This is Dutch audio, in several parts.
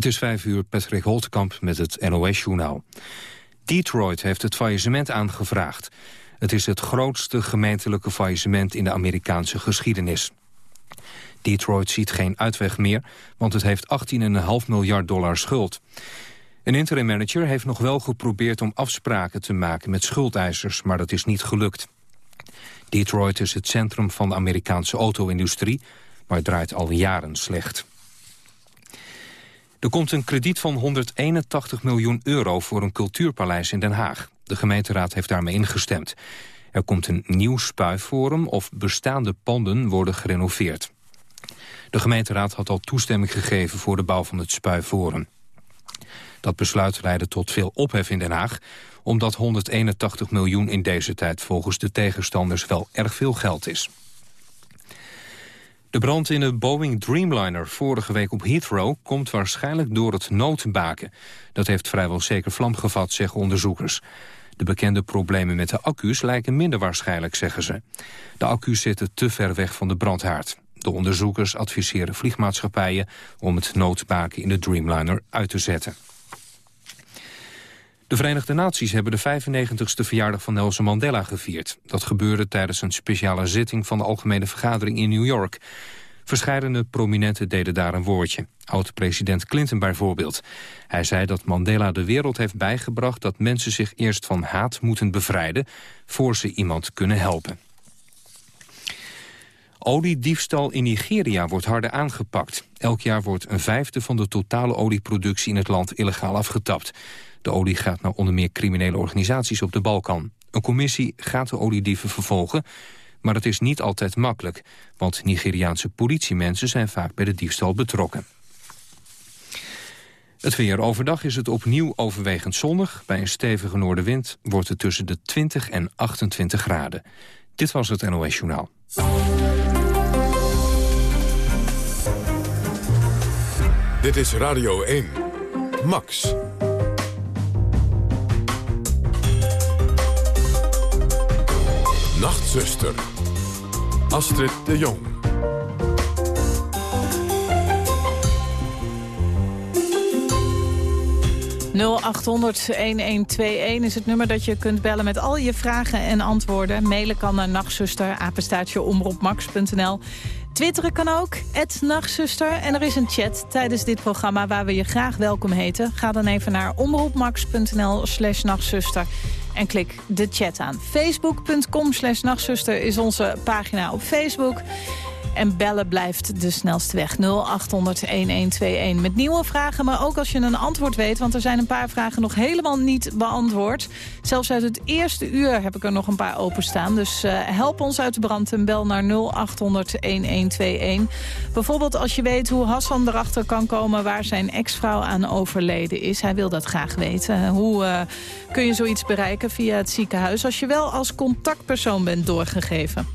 Het is vijf uur, Patrick Holtkamp met het NOS-journaal. Detroit heeft het faillissement aangevraagd. Het is het grootste gemeentelijke faillissement in de Amerikaanse geschiedenis. Detroit ziet geen uitweg meer, want het heeft 18,5 miljard dollar schuld. Een interim manager heeft nog wel geprobeerd om afspraken te maken met schuldeisers, maar dat is niet gelukt. Detroit is het centrum van de Amerikaanse auto-industrie, maar draait al jaren slecht. Er komt een krediet van 181 miljoen euro voor een cultuurpaleis in Den Haag. De gemeenteraad heeft daarmee ingestemd. Er komt een nieuw spuiforum of bestaande panden worden gerenoveerd. De gemeenteraad had al toestemming gegeven voor de bouw van het spuiforum. Dat besluit leidde tot veel ophef in Den Haag... omdat 181 miljoen in deze tijd volgens de tegenstanders wel erg veel geld is. De brand in de Boeing Dreamliner vorige week op Heathrow... komt waarschijnlijk door het noodbaken. Dat heeft vrijwel zeker vlam gevat, zeggen onderzoekers. De bekende problemen met de accu's lijken minder waarschijnlijk, zeggen ze. De accu's zitten te ver weg van de brandhaard. De onderzoekers adviseren vliegmaatschappijen om het noodbaken in de Dreamliner uit te zetten. De Verenigde Naties hebben de 95ste verjaardag van Nelson Mandela gevierd. Dat gebeurde tijdens een speciale zitting van de Algemene Vergadering in New York. Verscheidene prominenten deden daar een woordje. Oud-president Clinton bijvoorbeeld. Hij zei dat Mandela de wereld heeft bijgebracht... dat mensen zich eerst van haat moeten bevrijden... voor ze iemand kunnen helpen. Oliediefstal in Nigeria wordt harder aangepakt. Elk jaar wordt een vijfde van de totale olieproductie in het land illegaal afgetapt. De olie gaat naar onder meer criminele organisaties op de Balkan. Een commissie gaat de oliedieven vervolgen, maar het is niet altijd makkelijk... want Nigeriaanse politiemensen zijn vaak bij de diefstal betrokken. Het weer overdag is het opnieuw overwegend zonnig. Bij een stevige noordenwind wordt het tussen de 20 en 28 graden. Dit was het NOS Journaal. Dit is Radio 1. Max. Nachtzuster. Astrid de Jong. ...0800-1121 is het nummer dat je kunt bellen met al je vragen en antwoorden. Mailen kan naar nachtzuster. Twitteren kan ook, nachtzuster. En er is een chat tijdens dit programma waar we je graag welkom heten. Ga dan even naar omroepmax.nl slash nachtzuster en klik de chat aan. Facebook.com slash nachtzuster is onze pagina op Facebook. En bellen blijft de snelste weg. 0800-1121 met nieuwe vragen, maar ook als je een antwoord weet... want er zijn een paar vragen nog helemaal niet beantwoord. Zelfs uit het eerste uur heb ik er nog een paar openstaan. Dus uh, help ons uit de brand en bel naar 0800-1121. Bijvoorbeeld als je weet hoe Hassan erachter kan komen... waar zijn ex-vrouw aan overleden is. Hij wil dat graag weten. Hoe uh, kun je zoiets bereiken via het ziekenhuis... als je wel als contactpersoon bent doorgegeven?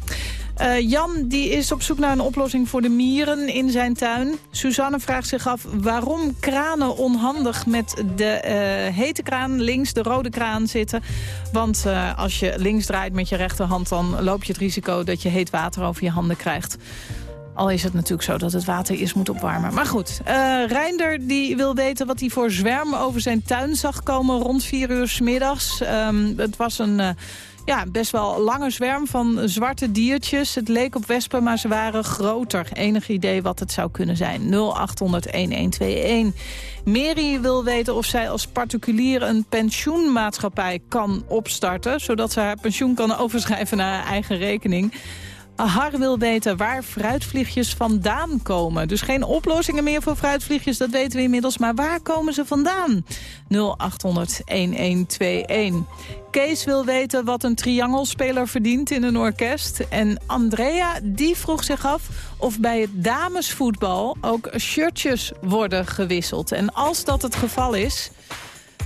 Uh, Jan die is op zoek naar een oplossing voor de mieren in zijn tuin. Suzanne vraagt zich af waarom kranen onhandig met de uh, hete kraan links, de rode kraan zitten. Want uh, als je links draait met je rechterhand... dan loop je het risico dat je heet water over je handen krijgt. Al is het natuurlijk zo dat het water eerst moet opwarmen. Maar goed, uh, Reinder die wil weten wat hij voor zwerm over zijn tuin zag komen rond vier uur s middags. Um, het was een... ja, best wel lange zwerm van zwarte diertjes. Het leek op wespen, maar ze waren groter. Enig idee wat het zou kunnen zijn. 0800-1121. Mary wil weten of zij als particulier een pensioenmaatschappij kan opstarten... zodat ze haar pensioen kan overschrijven naar haar eigen rekening. Har wil weten waar fruitvliegjes vandaan komen. Dus geen oplossingen meer voor fruitvliegjes, dat weten we inmiddels. Maar waar komen ze vandaan? 0800-1121. Kees wil weten wat een triangelspeler verdient in een orkest. En Andrea, die vroeg zich af of bij het damesvoetbal ook shirtjes worden gewisseld. En als dat het geval is,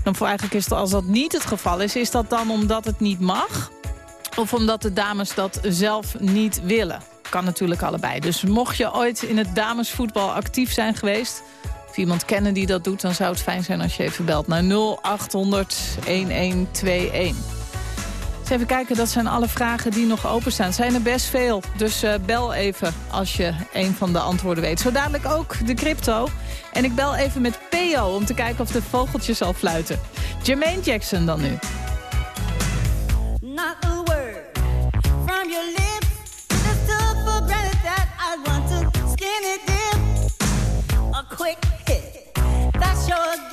dan voor eigenlijk is het als dat niet het geval is... is dat dan omdat het niet mag... Of omdat de dames dat zelf niet willen. Kan natuurlijk allebei. Dus mocht je ooit in het damesvoetbal actief zijn geweest... of iemand kennen die dat doet... dan zou het fijn zijn als je even belt naar 0800 1121. even kijken, dat zijn alle vragen die nog openstaan. zijn er best veel, dus uh, bel even als je een van de antwoorden weet. Zo dadelijk ook de crypto. En ik bel even met Peo om te kijken of de vogeltje zal fluiten. Jermaine Jackson dan nu. shows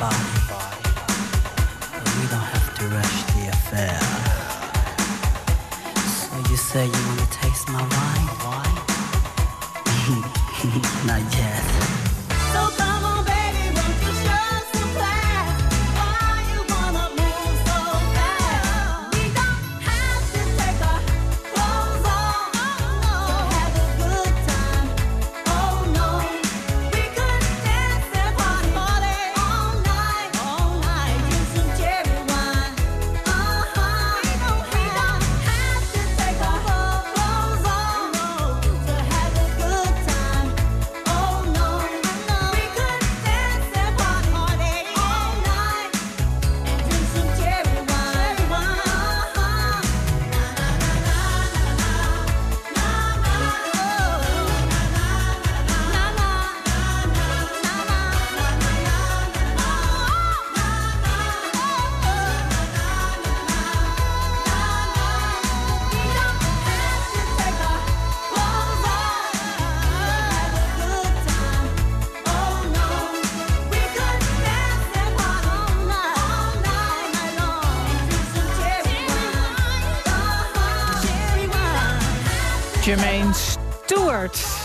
We don't have to rush the affair. So you say you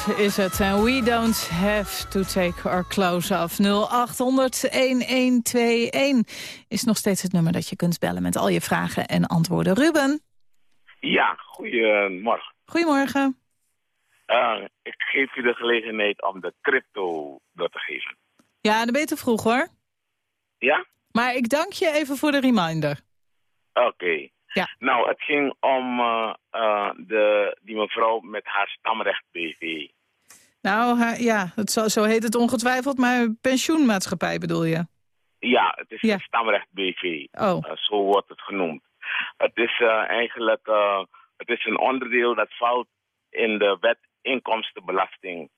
is het. En we don't have to take our clothes off. 0800-1121 is nog steeds het nummer dat je kunt bellen... met al je vragen en antwoorden. Ruben? Ja, goedemorgen. Goedemorgen. Uh, ik geef u de gelegenheid om de crypto door te geven. Ja, dan ben je te vroeg hoor. Ja? Maar ik dank je even voor de reminder. Oké. Ja. Nou, het ging om uh, uh, de, die mevrouw met haar stamrecht BV. Nou, haar, ja, het zo, zo heet het ongetwijfeld, maar pensioenmaatschappij bedoel je? Ja, het is Ja. een stamrecht BV. Oh. Uh, zo wordt het genoemd. Het is eigenlijk het is een onderdeel dat valt in de wet inkomstenbelasting.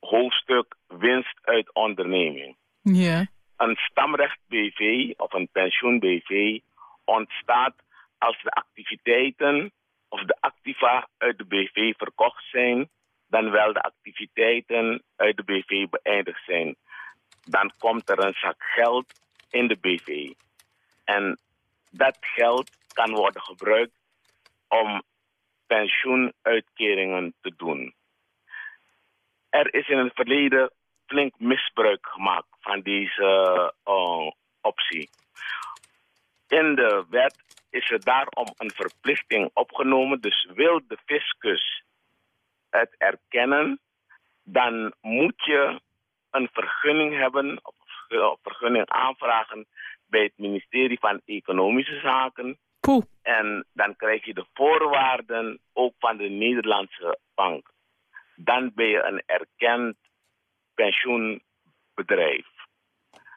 Hoofdstuk winst uit onderneming. Ja. Een stamrecht BV of een pensioen BV ontstaat als de activiteiten of de activa uit de BV verkocht zijn, dan wel de activiteiten uit de BV beëindigd zijn. Dan komt er een zak geld in de BV. En dat geld kan worden gebruikt om pensioenuitkeringen te doen. Er is in het verleden flink misbruik gemaakt van deze uh, optie. In de wet is er daarom een verplichting opgenomen. Dus wil de fiscus het erkennen, dan moet je een vergunning hebben, of vergunning aanvragen bij het ministerie van Economische Zaken. Poeh. En dan krijg je de voorwaarden ook van de Nederlandse bank. Dan ben je een erkend pensioenbedrijf.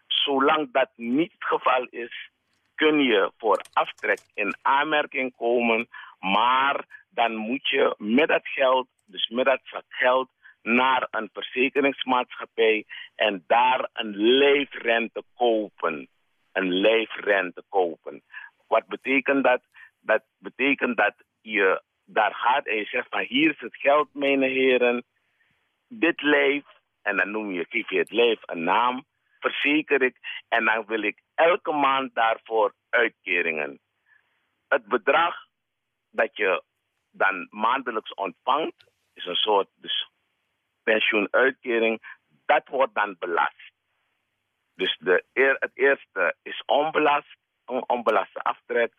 Zolang dat niet het geval is, kun je voor aftrek in aanmerking komen, maar dan moet je met dat geld, dus met dat zak geld, naar een verzekeringsmaatschappij en daar een leefrente kopen. Een leefrente kopen. Wat betekent dat? Dat betekent dat je daar gaat en je zegt van hier is het geld, mijn heren. Dit leef, en dan noem je, geef je het leef een naam, verzeker ik. En dan wil ik elke maand daarvoor uitkeringen. Het bedrag dat je dan maandelijks ontvangt, is een soort dus pensioenuitkering, dat wordt dan belast. Dus de, het eerste is onbelast, een onbelaste aftrek.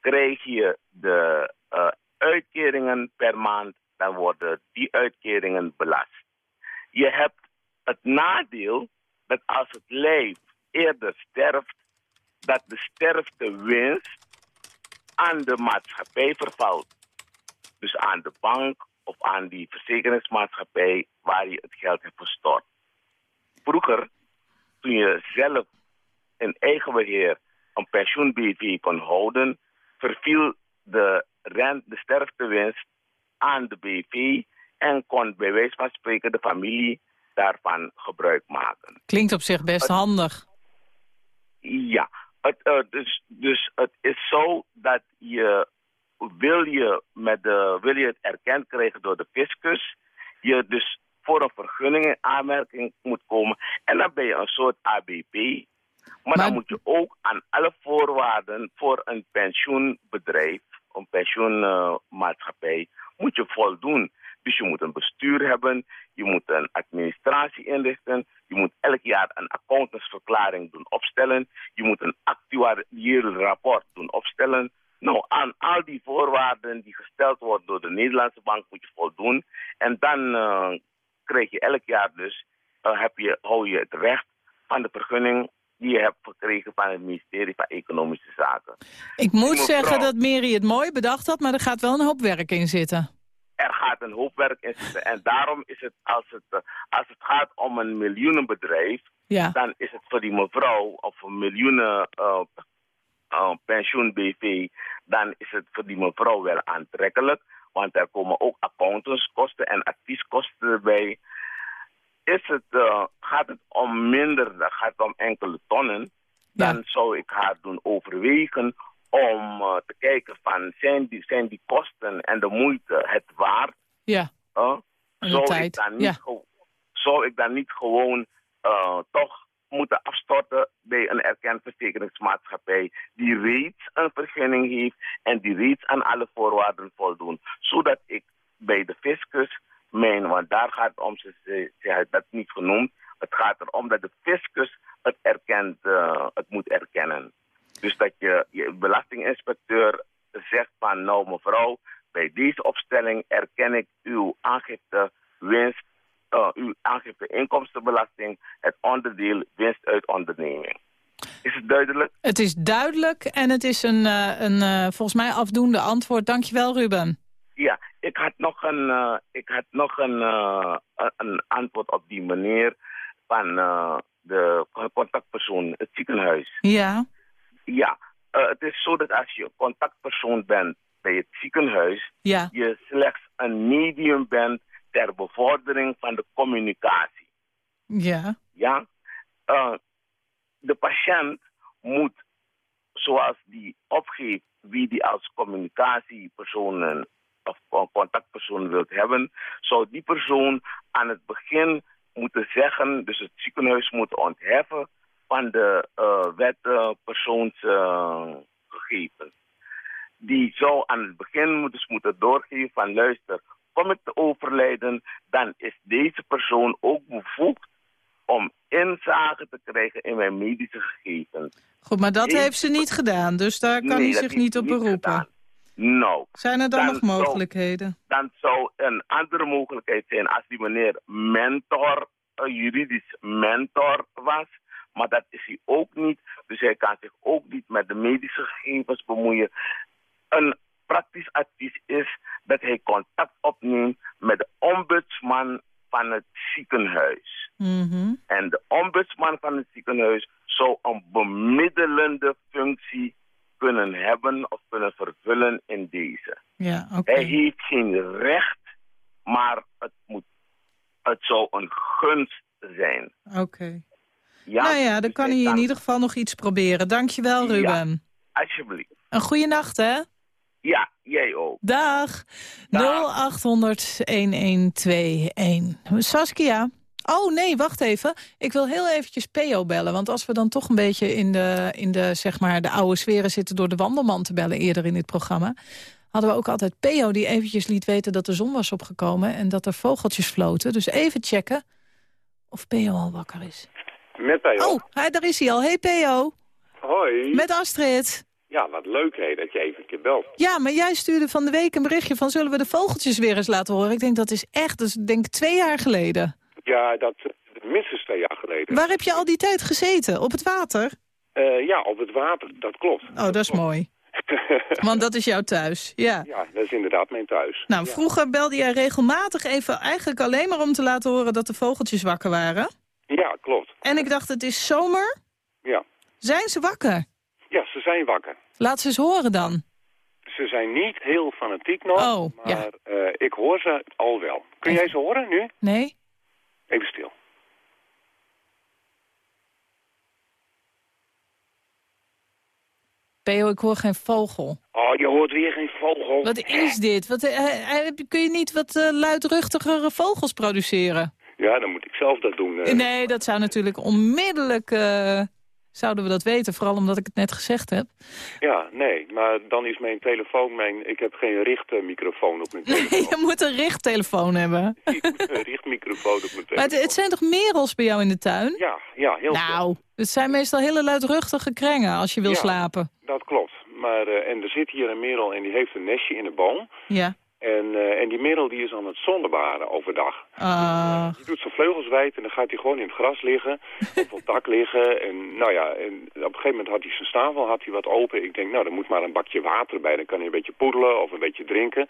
Krijg je de uh, uitkeringen per maand, dan worden die uitkeringen belast. Je hebt het nadeel dat als het lijf eerder sterft, dat de sterftewinst aan de maatschappij vervalt. Dus aan de bank of aan die verzekeringsmaatschappij waar je het geld hebt gestort. Vroeger, toen je zelf in eigen beheer een pensioen-BV kon houden, verviel de, rent, de sterftewinst aan de BV en kon bij wijze van spreken de familie daarvan gebruik maken. Klinkt op zich best handig. Ja, het, uh, dus, dus het is zo dat je wil je, met de, wil je het erkend krijgen door de fiscus, je dus voor een vergunning in aanmerking moet komen. En dan ben je een soort ABP. Maar, maar, dan moet je ook aan alle voorwaarden voor een pensioenbedrijf, een pensioenmaatschappij, moet je voldoen. Dus je moet een bestuur hebben, je moet een administratie inrichten, je moet elk jaar een accountantsverklaring doen opstellen, je moet een actuariële rapport doen opstellen. Nou, aan al die voorwaarden die gesteld worden door de Nederlandse bank moet je voldoen. En dan uh, krijg je elk jaar dus, uh, heb je, hou je het recht van de vergunning die je hebt gekregen van het ministerie van Economische Zaken. Ik moet zeggen dat Mary het mooi bedacht had, maar er gaat wel een hoop werk in zitten gaat een hoop werk in zitten. En daarom is het, als het, eh, als het gaat om een miljoenenbedrijf, ja. dan is het voor die mevrouw of een miljoenen uh, uh, pensioen-BV, dan is het voor die mevrouw wel aantrekkelijk. Want er komen ook accountantskosten en advieskosten erbij. Is het, uh, gaat het om minder, dan gaat het om enkele tonnen, dan zou ik haar doen overwegen om te kijken van zijn die, zijn die kosten en de moeite het waard? Ja. Zou, ik dan niet ja. zou ik dan niet gewoon uh, toch moeten afstorten bij een erkend verzekeringsmaatschappij die reeds een vergunning heeft en die reeds aan alle voorwaarden voldoen. Zodat ik bij de fiscus mijn, want daar gaat het om, ze, ze, heeft dat niet genoemd, het gaat erom dat de fiscus het, erkent, uh, het moet erkennen. Dus dat je, je belastinginspecteur zegt van nou mevrouw, bij deze opstelling erken ik uw aangifte winst, uh, uw aangifte inkomstenbelasting, het onderdeel winst uit onderneming. Is het duidelijk? Het is duidelijk en het is een, uh, een uh, volgens mij afdoende antwoord. Dankjewel Ruben. Ja, ik had nog een, uh, ik had nog een, een antwoord op die meneer van de contactpersoon, het ziekenhuis. Ja. Ja, het is zo dat als je contactpersoon bent bij het ziekenhuis, ja. je slechts een medium bent ter bevordering van de communicatie. Ja. Ja. uh, de patiënt moet, zoals die opgeeft wie die als communicatiepersoon of contactpersoon wilt hebben, zou die persoon aan het begin moeten zeggen, dus het ziekenhuis moet ontheffen van de uh, wet uh, persoonsgegevens. Die zou aan het begin dus moeten doorgeven van luister, kom ik te overlijden, dan is deze persoon ook bevoegd om inzage te krijgen in mijn medische gegevens. Goed, maar dat heeft ze niet gedaan, dus daar kan hij zich niet op beroepen. Nou. Zijn er dan, nog mogelijkheden? dan zou een andere mogelijkheid zijn als die meneer mentor, een juridisch mentor was. Maar dat is hij ook niet. Dus hij kan zich ook niet met de medische gegevens bemoeien. Een praktisch advies is dat hij contact opneemt met de ombudsman van het ziekenhuis. Mhm. En de ombudsman van het ziekenhuis zou een bemiddelende functie kunnen hebben of kunnen vervullen in deze. Ja, okay. Hij heeft geen recht, maar het, moet, het zou een gunst zijn. Oké. Ja, nou ja, dan dus kan hij in ieder geval nog iets proberen. Dankjewel, Ruben. Ja, alsjeblieft. Een goede nacht, hè? Ja, jij ook. Dag. Dag. 0800-1121. Saskia. Oh nee, wacht even. Ik wil heel eventjes Peo bellen. Want als we dan toch een beetje in de, in de, zeg maar, de oude sferen zitten... door de wandelman te bellen eerder in dit programma... hadden we ook altijd Peo die eventjes liet weten dat de zon was opgekomen... en dat er vogeltjes floten. Dus even checken of Peo al wakker is. Met Peo. Oh, daar is hij al. Hey Peo. Hoi. Met Astrid. Ja, wat leuk hè, dat je even een keer belt. Ja, maar jij stuurde van de week een berichtje van... zullen we de vogeltjes weer eens laten horen? Ik denk dat is echt, dus ik denk twee jaar geleden. Ja, dat minstens twee jaar geleden. Waar heb je al die tijd gezeten? Op het water? Uh, ja, op het water, dat klopt. Oh, dat, is mooi. Want dat is jouw thuis, ja. Ja, dat is inderdaad mijn thuis. Nou, vroeger belde jij regelmatig even eigenlijk alleen maar om te laten horen dat de vogeltjes wakker waren. Ja, klopt. En ik dacht, het is zomer. Ja. Zijn ze wakker? Ja, ze zijn wakker. Laat ze eens horen dan. Ze zijn niet heel fanatiek nog, oh, maar ja. uh, ik hoor ze al wel. Kun jij ze horen nu? Nee. Even stil. Peo, ik hoor geen vogel. Oh, je hoort weer geen vogel. Wat is dit? Wat, uh, kun je niet wat uh, luidruchtigere vogels produceren? Ja, dan moet ik zelf dat doen. Uh. Nee, dat zou natuurlijk onmiddellijk zouden we dat weten. Vooral omdat ik het net gezegd heb. Ja, nee. Maar dan is mijn telefoon... Mijn, ik heb geen richtmicrofoon op mijn telefoon. je moet een richttelefoon hebben. ik moet een richtmicrofoon op mijn telefoon. Maar het, het, zijn toch merels bij jou in de tuin? Ja, ja heel Nou, het zijn meestal hele luidruchtige krengen als je wil ja, slapen. dat klopt. Maar, uh, en er zit hier een merel en die heeft een nestje in de boom. Ja. En, uh, en die merel die is aan het zonnebaren overdag. Uh. Die doet zijn vleugels wijd en dan gaat hij gewoon in het gras liggen. op het dak liggen. En nou ja, en op een gegeven moment had hij zijn snavel had hij wat open. Ik denk, nou, er moet maar een bakje water bij. Dan kan hij een beetje poedelen of een beetje drinken.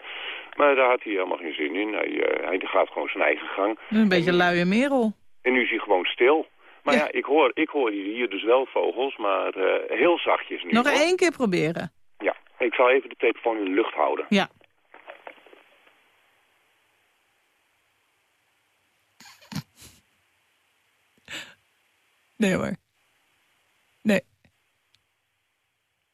Maar daar had hij helemaal geen zin in. Hij, uh, hij gaat gewoon zijn eigen gang. Een beetje en, luie merel. En nu is hij gewoon stil. Maar ja, ja ik, hoor, ik hoor hier dus wel vogels, maar uh, heel zachtjes nu. Nog hoor. één keer proberen. Ja, ik zal even de telefoon in de lucht houden. Ja. Nee hoor. Nee.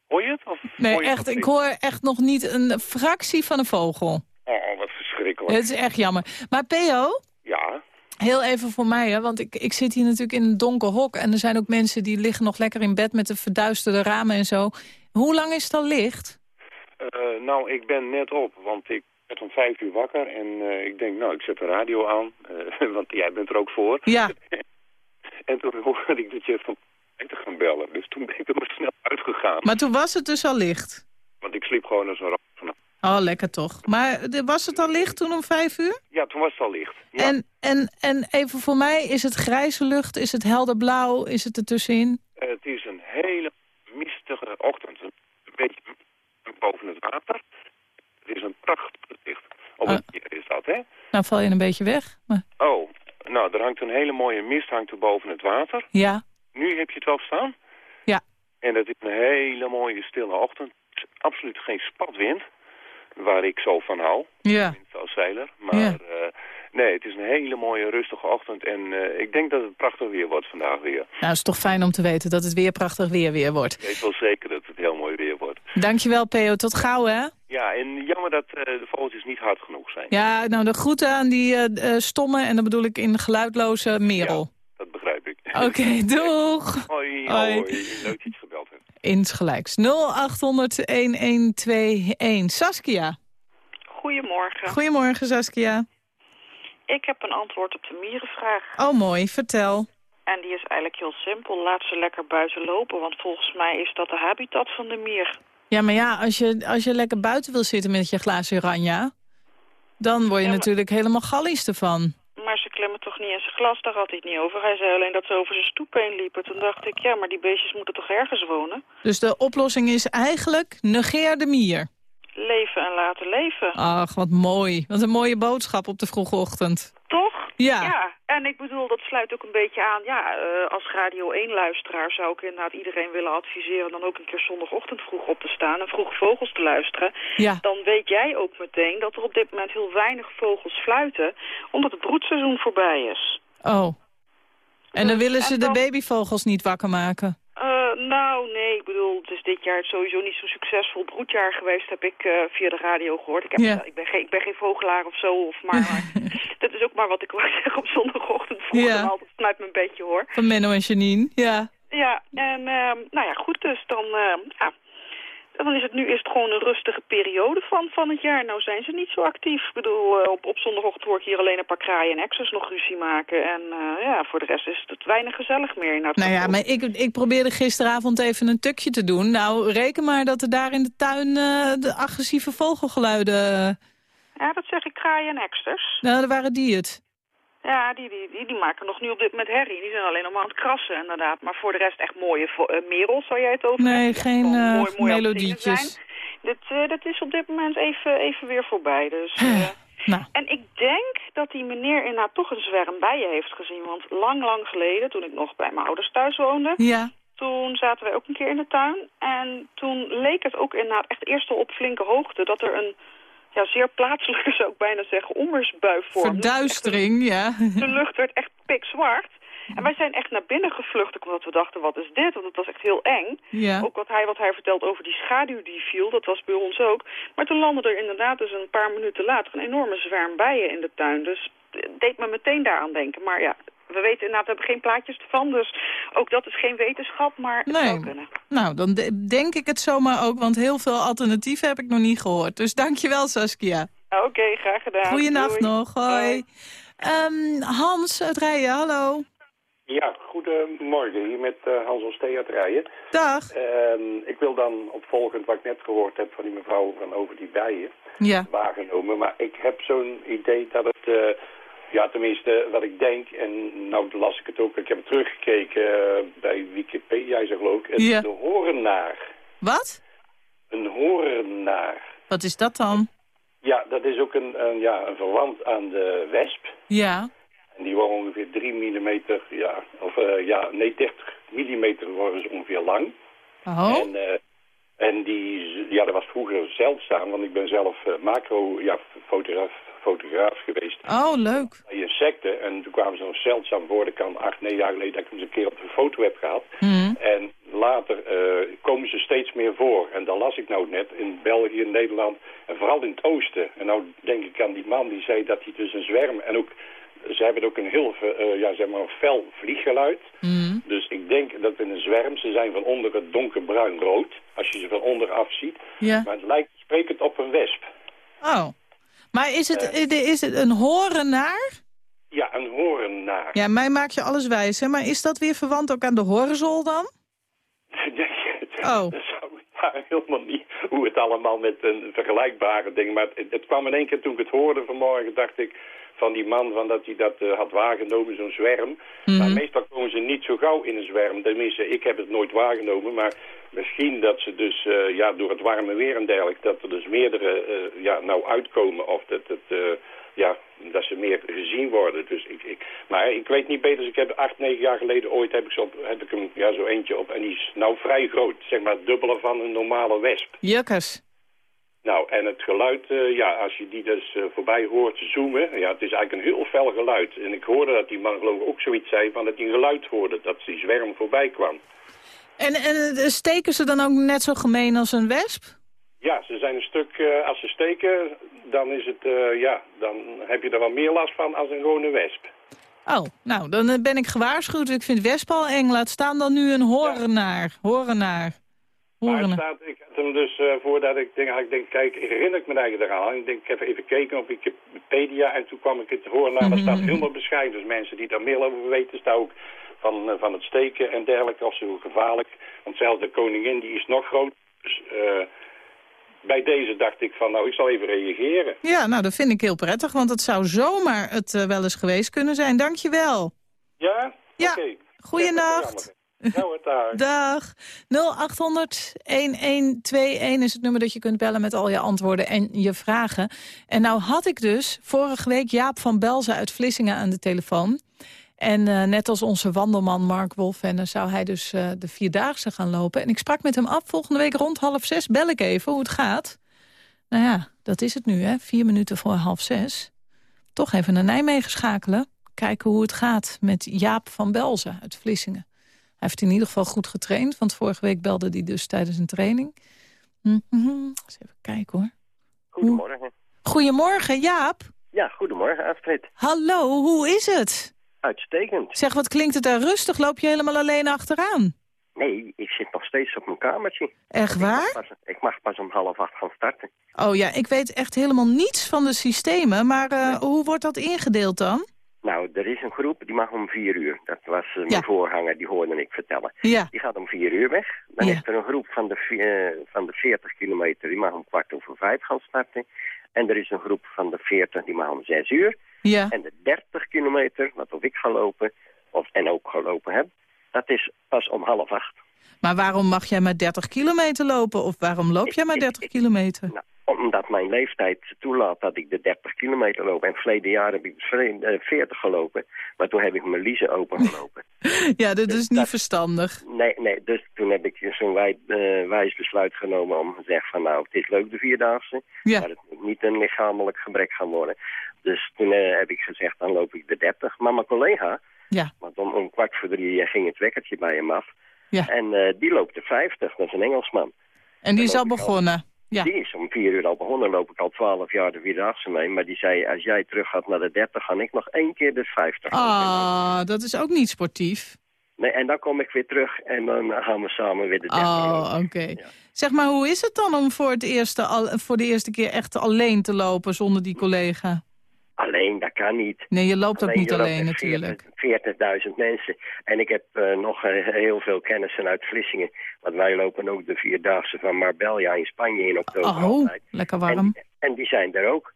Hoor je het? Of nee, je echt. Ik hoor echt nog niet een fractie van een vogel. Oh, wat verschrikkelijk. Het is echt jammer. Maar P.O.? Ja? Heel even voor mij, hè, want ik, ik zit hier natuurlijk in een donker hok... en er zijn ook mensen die liggen nog lekker in bed met de verduisterde ramen en zo. Hoe lang is het al licht? Uh, nou, ik ben net op, want ik werd om vijf uur wakker... en uh, ik denk, nou, ik zet de radio aan, uh, want jij bent er ook voor. Ja. En toen hoorde ik dat je van te gaan bellen. Dus toen ben ik er maar snel uitgegaan. Maar toen was het dus al licht? Want ik sliep gewoon als een rat vanaf. Oh, lekker toch. Maar was het al licht toen om vijf uur? Ja, toen was het al licht. Ja. En, en, en even voor mij, is het grijze lucht? Is het helder blauw? Is het ertussenin? Uh, het is een hele mistige ochtend. Een beetje boven het water. Het is een prachtig licht. Op Oh. is dat, hè? Nou val je een beetje weg. Maar... Oh, nou, er hangt een hele mooie mist hangt er boven het water. Ja, Nu heb je het wel staan. Ja. En dat is een hele mooie stille ochtend. Absoluut geen spatwind, waar ik zo van hou. ja. Als zeiler. Maar Ja. eh, Nee, het is een hele mooie rustige ochtend en eh, ik denk dat het prachtig weer wordt vandaag weer. Nou, het is toch fijn om te weten dat het weer prachtig weer weer wordt. Ik weet wel zeker dat het heel mooi weer wordt. Dankjewel, Peo. Tot gauw, hè? Ja, en jammer dat uh, de vogeltjes niet hard genoeg zijn. Ja, nou, de groeten aan die uh, stomme, en dan bedoel ik in geluidloze merel. Ja, dat begrijp ik. Oké, okay, doeg! Hoi, hoi. hoi. Leuk iets gebeld hebt. Insgelijks. 0800-1121. Saskia. Goedemorgen. Goedemorgen, Saskia. Ik heb een antwoord op de mierenvraag. Oh, mooi. Vertel. En die is eigenlijk heel simpel. Laat ze lekker buiten lopen, want volgens mij is dat de habitat van de mier. Ja, maar ja, als je, als je lekker buiten wil zitten met je glazen oranje... dan word je Ja, maar- natuurlijk helemaal gallies ervan. Maar ze klemmen toch niet in zijn glas, daar had hij het niet over. Hij zei alleen dat ze over zijn stoep heen liepen. Toen dacht ik, ja, maar die beestjes moeten toch ergens wonen? Dus de oplossing is eigenlijk negeer de mier. Leven en laten leven. Ach, wat mooi. Wat een mooie boodschap op de vroege ochtend. Toch? Ja. Ja, en ik bedoel, dat sluit ook een beetje aan. Ja, eh, als Radio 1-luisteraar zou ik inderdaad iedereen willen adviseren... dan ook een keer zondagochtend vroeg op te staan en vroeg vogels te luisteren. Ja. Dan weet jij ook meteen dat er op dit moment heel weinig vogels fluiten... omdat het broedseizoen voorbij is. Oh. En dan Dus- willen ze de babyvogels niet wakker maken. Eh, nou, nee, ik bedoel, het is dit jaar sowieso niet zo'n succesvol broedjaar geweest, heb ik eh, via de radio gehoord. Ik, heb, ik, ben geen, ik ben geen vogelaar of zo, of maar, maar dat is ook maar wat ik wou zeggen op zondagochtend vroeg Ja. en altijd vanuit mijn bedje hoor. Van Menno en Janine. Ja. Ja, en ehm, nou ja, goed, dus dan, ehm, ja, dan is het nu is het gewoon een rustige periode van, van het jaar. Nou zijn ze niet zo actief. Ik bedoel, eh, op, op zondagochtend hoor ik hier alleen een paar kraaien en exes nog ruzie maken. En eh, ja, voor de rest is het weinig gezellig meer. Nou, Nou ja, maar ik, ik probeerde gisteravond even een tukje te doen. Nou, reken maar dat er daar in de tuin eh, de agressieve vogelgeluiden... Ja, dat zeg ik kraaien en exters. nou, daar waren die het. Ja, die, die, die, die maken nog nu op dit moment herrie. Die zijn alleen nog maar aan het krassen, inderdaad. Maar voor de rest echt mooie eh, merels, zou jij het over Nee, geen eh, mooi- mooi melodietjes. Dit, eh, dat is op dit moment even, even weer voorbij. Dus, eh, Nou, En ik denk dat die meneer inderdaad toch een zwerm bijen heeft gezien. Want lang, lang geleden, toen ik nog bij mijn ouders thuis woonde... ja. toen zaten wij ook een keer in de tuin. En toen leek het ook inderdaad echt eerst al op flinke hoogte... dat er een ja, zeer plaatselijke, zou ik bijna zeggen, onweersbui vormde. Verduistering, ja. De lucht werd echt pikzwart. En wij zijn echt naar binnen gevlucht, omdat we dachten, wat is dit? Want het was echt heel eng. Ja. Ook wat hij, wat hij vertelt over die schaduw die viel, dat was bij ons ook. Maar toen landde er inderdaad dus een paar minuten later een enorme zwerm bijen in de tuin. Dus het deed me meteen daaraan denken. Maar ja, we weten inderdaad, we hebben geen plaatjes ervan. Dus ook dat is geen wetenschap, maar het Nee. zou kunnen. Nou, dan de- denk ik het zomaar ook, want heel veel alternatieven heb ik nog niet gehoord. Dus dankjewel, Saskia. Oké, graag gedaan. Goeienacht Doei. nog, hoi. Ehm, Hans uit Rijen, hallo. Ja, goedemorgen. Hier met eh, Hans Olstee uit Rijen. Dag. Ehm, ik wil dan opvolgend wat ik net gehoord heb van die mevrouw van over die bijen Ja. waargenomen. Maar ik heb zo'n idee dat het, eh, ja tenminste wat ik denk, en nou las ik het ook, ik heb het teruggekeken eh, bij Wikipedia, zeg geloof ik, Ja. de horenaar. Wat? Een horenaar. Wat is dat dan? Ja, dat is ook een, een, ja, een verwant aan de wesp. Ja. En die worden ongeveer 3 mm, ja, of eh, ja, nee, 30 mm worden ze ongeveer lang. Oh. En, eh, en die, ja, dat was vroeger zeldzaam, want ik ben zelf macro, ja, fotograaf, fotograaf geweest Oh, leuk. bij insecten. En toen kwamen ze nog zeldzaam voor. Dat kan acht, negen jaar geleden dat ik hem eens een keer op de foto heb gehad. Hm. En later eh, komen ze steeds meer voor. En dat las ik nou net in België, Nederland en vooral in het oosten. En nou denk ik aan die man die zei dat hij dus een zwerm... en ook, ze hebben ook een heel eh, ja, zeg maar een fel vlieggeluid. Hm. Dus ik denk dat in een zwerm, ze zijn van onder het donkerbruin-rood. Als je ze van onderaf ziet. Ja. Maar het lijkt sprekend op een wesp. Oh. Maar is het, is het een horenaar? Ja, een horenaar. Ja, mij maak je alles wijs, hè? Maar is dat weer verwant ook aan de horizon dan? Oh. Helemaal niet hoe het allemaal met een vergelijkbare ding. Maar het, het kwam in één keer toen ik het hoorde vanmorgen, dacht ik van die man van dat hij dat eh, had waargenomen, zo'n zwerm. Maar meestal komen ze niet zo gauw in een zwerm. Tenminste, ik heb het nooit waargenomen, maar misschien dat ze dus eh, ja, door het warme weer en dergelijke, dat er dus meerdere eh, ja, nou uitkomen of dat het... eh, ja, dat ze meer gezien worden. Dus ik, ik, maar ik weet niet beter. Dus ik heb acht, negen jaar geleden ooit heb ik, zo heb ik hem ja, zo eentje op. En die is nou vrij groot. Zeg maar het dubbele van een normale wesp. Jukkers. Nou, en het geluid, eh, ja, als je die dus uh, voorbij hoort zoomen, ja, het is eigenlijk een heel fel geluid. En ik hoorde dat die man geloof ik ook zoiets zei van dat hij een geluid hoorde, dat die zwerm voorbij kwam. En, en eh, steken ze dan ook net zo gemeen als een wesp? Ja, ze zijn een stuk, als ze steken, dan is het, ja, dan heb je er wel meer last van als een gewone wesp. Oh, nou, dan ben ik gewaarschuwd. Ik vind wesp al eng. Laat staan dan nu een horenaar. Horenaar. Maar staat, ik had hem dus uh, voordat ik denk, ik denk, kijk, herinner ik me eigenlijk eraan. Ik denk, ik heb even gekeken op Wikipedia en toen kwam ik het horen. Nou, dat staat mhm. helemaal bescheiden. Dus mensen die daar meer over weten, staan ook van, uh, van het steken en dergelijke, of zo gevaarlijk. Want zelfs de koningin, die is nog groot. Dus uh, bij deze dacht ik van, nou, ik zal even reageren. Ja, nou, dat vind ik heel prettig, want het zou zomaar het wel eens geweest kunnen zijn. Dank je wel. Ja? Ja. Okay. Goeienacht. Dag. 0800-1121 is het nummer dat je kunt bellen met al je antwoorden en je vragen. En nou had ik dus vorige week Jaap van Belzen uit Vlissingen aan de telefoon. En uh, net als onze wandelman Mark Wolfenne zou hij dus uh, de Vierdaagse gaan lopen. En ik sprak met hem af, volgende week rond half zes bel ik even hoe het gaat. Nou ja, dat is het nu, hè. Vier minuten voor half zes. Toch even naar Nijmegen schakelen. Kijken hoe het gaat met Jaap van Belzen uit Vlissingen heeft in ieder geval goed getraind. Want vorige week belde hij dus tijdens een training. Mm -hmm. Eens even kijken hoor. Goedemorgen. Goedemorgen, Jaap. Ja, goedemorgen, Astrid. Hallo, hoe is het? Uitstekend. Zeg, wat klinkt het daar rustig? Loop je helemaal alleen achteraan? Nee, ik zit nog steeds op mijn kamertje. Echt waar? Ik mag, pas, ik mag pas om half acht gaan starten. Oh ja, ik weet echt helemaal niets van de systemen. Maar uh, hoe wordt dat ingedeeld dan? Nou, er is een groep die mag om vier uur. Dat was uh, mijn voorganger, die hoorde ik vertellen. Ja. Die gaat om vier uur weg. Dan is er een groep van de, uh, van de 40 kilometer, die mag om kwart over vijf gaan starten. En er is een groep van de 40, die mag om zes uur. Ja. En de 30 kilometer, wat of ik ga lopen, of, en ook gelopen heb, dat is pas om half acht. Maar waarom mag jij maar 30 kilometer lopen? Of waarom loop jij maar 30 kilometer? Nou, omdat mijn leeftijd toelaat dat ik de 30 kilometer loop. En verleden jaar heb ik 40 eh, gelopen. Maar toen heb ik mijn liezen opengelopen. ja, dat dus is niet verstandig. Nee, nee, dus toen heb ik zo'n wij, uh, wijs besluit genomen om te zeggen van nou, het is leuk de Vierdaagse. Ja. Maar het moet niet een lichamelijk gebrek gaan worden. Dus toen uh, heb ik gezegd, dan loop ik de 30. Maar mijn collega, ja. want om, om kwart voor drie ging het wekkertje bij hem af. Ja. En die loopt de 50, dat is een Engelsman. En die is al begonnen? Ja. Die is om vier uur al begonnen, loop ik al twaalf jaar de Vierdaagse mee. Maar die zei, als jij terug gaat naar de 30, ga ik nog één keer de 50. Ah, dat is ook niet sportief. Nee, en dan kom ik weer terug en dan gaan we samen weer de 30 Oh, oké. Zeg maar, hoe is het dan om voor, het eerste, al, voor de eerste keer echt alleen te lopen zonder die collega? Alleen, dat kan niet. Nee, je loopt ook niet alleen natuurlijk. 40.000 mensen. En ik heb uh, nog uh, heel veel kennissen uit Vlissingen. Want wij lopen ook de Vierdaagse van Marbella in Spanje in oktober Oh, altijd. lekker warm. En, en, die zijn er ook.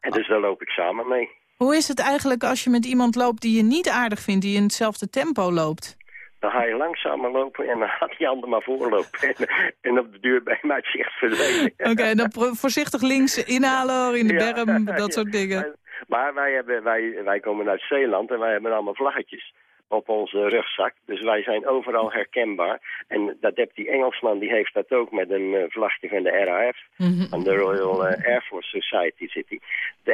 En dus daar loop ik samen mee. Hoe is het eigenlijk als je met iemand loopt die je niet aardig vindt... die in hetzelfde tempo loopt? Dan ga je langzamer lopen en dan gaat die ander maar voorlopen. En, en op de duur bij mij zicht verdwenen. Oké, okay, dan voorzichtig links inhalen in de ja, berm, dat ja, soort dingen. Maar wij, hebben, wij, wij komen uit Zeeland en wij hebben allemaal vlaggetjes op onze rugzak. Dus wij zijn overal herkenbaar. En dat heeft die Engelsman, die heeft dat ook met een uh, vlagje van de RAF. Mm -hmm. Van de Royal uh, Air Force Society zit hij.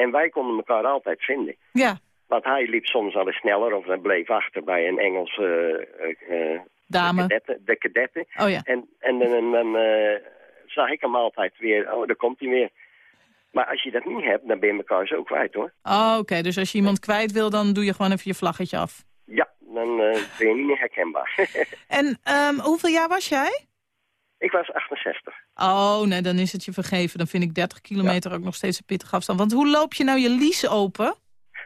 En wij konden elkaar altijd vinden. Ja. Want hij liep soms al eens sneller of hij bleef achter bij een Engelse uh, dame. De kadetten, de kadetten. Oh ja. En, en, en dan zag ik hem altijd weer, oh daar komt hij weer. Maar als je dat niet hebt, dan ben je elkaar zo kwijt hoor. Oh, oké. Dus als je iemand kwijt wil, dan doe je gewoon even je vlaggetje af. Ja, dan uh, ben je niet meer herkenbaar. en um, hoeveel jaar was jij? Ik was 68. Oh, nee, dan is het je vergeven. Dan vind ik 30 kilometer ja. ook nog steeds een pittig afstand. Want hoe loop je nou je lies open?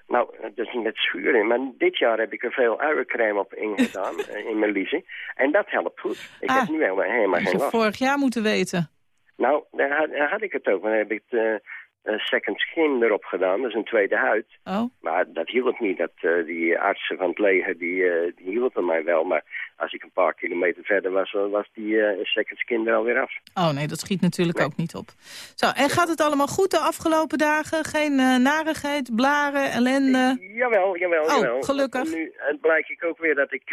Nou, dat is met schuren. Maar dit jaar heb ik er veel uiencrème op ingedaan in mijn liezen. En dat helpt goed. Ik ah, heb nu helemaal, helemaal geen last. vorig jaar moeten weten. Nou, daar had, daar had, ik het ook. Dan heb ik de uh, second skin erop gedaan. Dat is een tweede huid. Oh. Maar dat hielp niet. Dat, uh, die artsen van het leger, die, uh, die hielpen mij wel. Maar als ik een paar kilometer verder was, was die second skin er alweer af. Oh nee, dat schiet natuurlijk nee. ook niet op. Zo, en gaat het allemaal goed de afgelopen dagen? Geen narigheid, blaren, ellende? jawel, jawel, oh, jawel. gelukkig. Nu het blijkt ik ook weer dat ik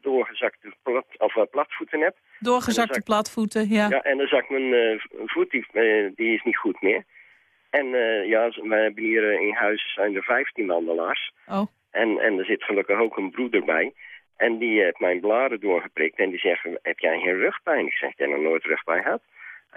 doorgezakte plat, of uh, platvoeten heb. Doorgezakte platvoeten, ja. Ja, en dan zak mijn uh, voet, die, die, is niet goed meer. En ja, we hebben hier in huis zijn er 15 wandelaars. Oh. En, en er zit gelukkig ook een broeder bij. En die heeft mijn blaren doorgeprikt en die zegt, heb jij geen rugpijn? Ik zeg, heb jij nog nooit rugpijn gehad?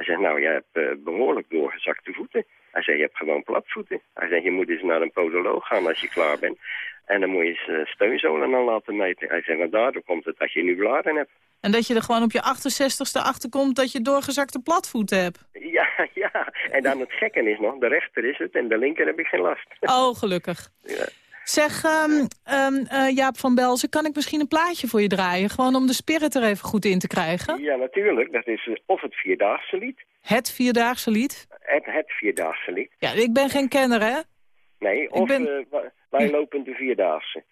Hij zegt, nou, je hebt behoorlijk doorgezakte voeten. Hij zei, je hebt gewoon platvoeten. Hij zei, je moet eens naar een podoloog gaan als je klaar bent. En dan moet je eens uh, steunzolen aan laten meten. Hij zei, maar daardoor komt het dat je nu blaren hebt. En dat je er gewoon op je 68ste achter komt dat je doorgezakte platvoeten hebt. Ja, ja. En dan het gekke is nog, de rechter is het en de linker heb ik geen last. Oh, gelukkig. Ja. Zeg, um, um, Jaap van Belzen, kan ik misschien een plaatje voor je draaien? Gewoon om de spirit er even goed in te krijgen. Ja, natuurlijk. Dat is of het Vierdaagse lied. Het Vierdaagse lied? Het, het Vierdaagse lied. Ja, ik ben geen kenner, hè? Nee, of ben... uh, wij lopen de Vierdaagse.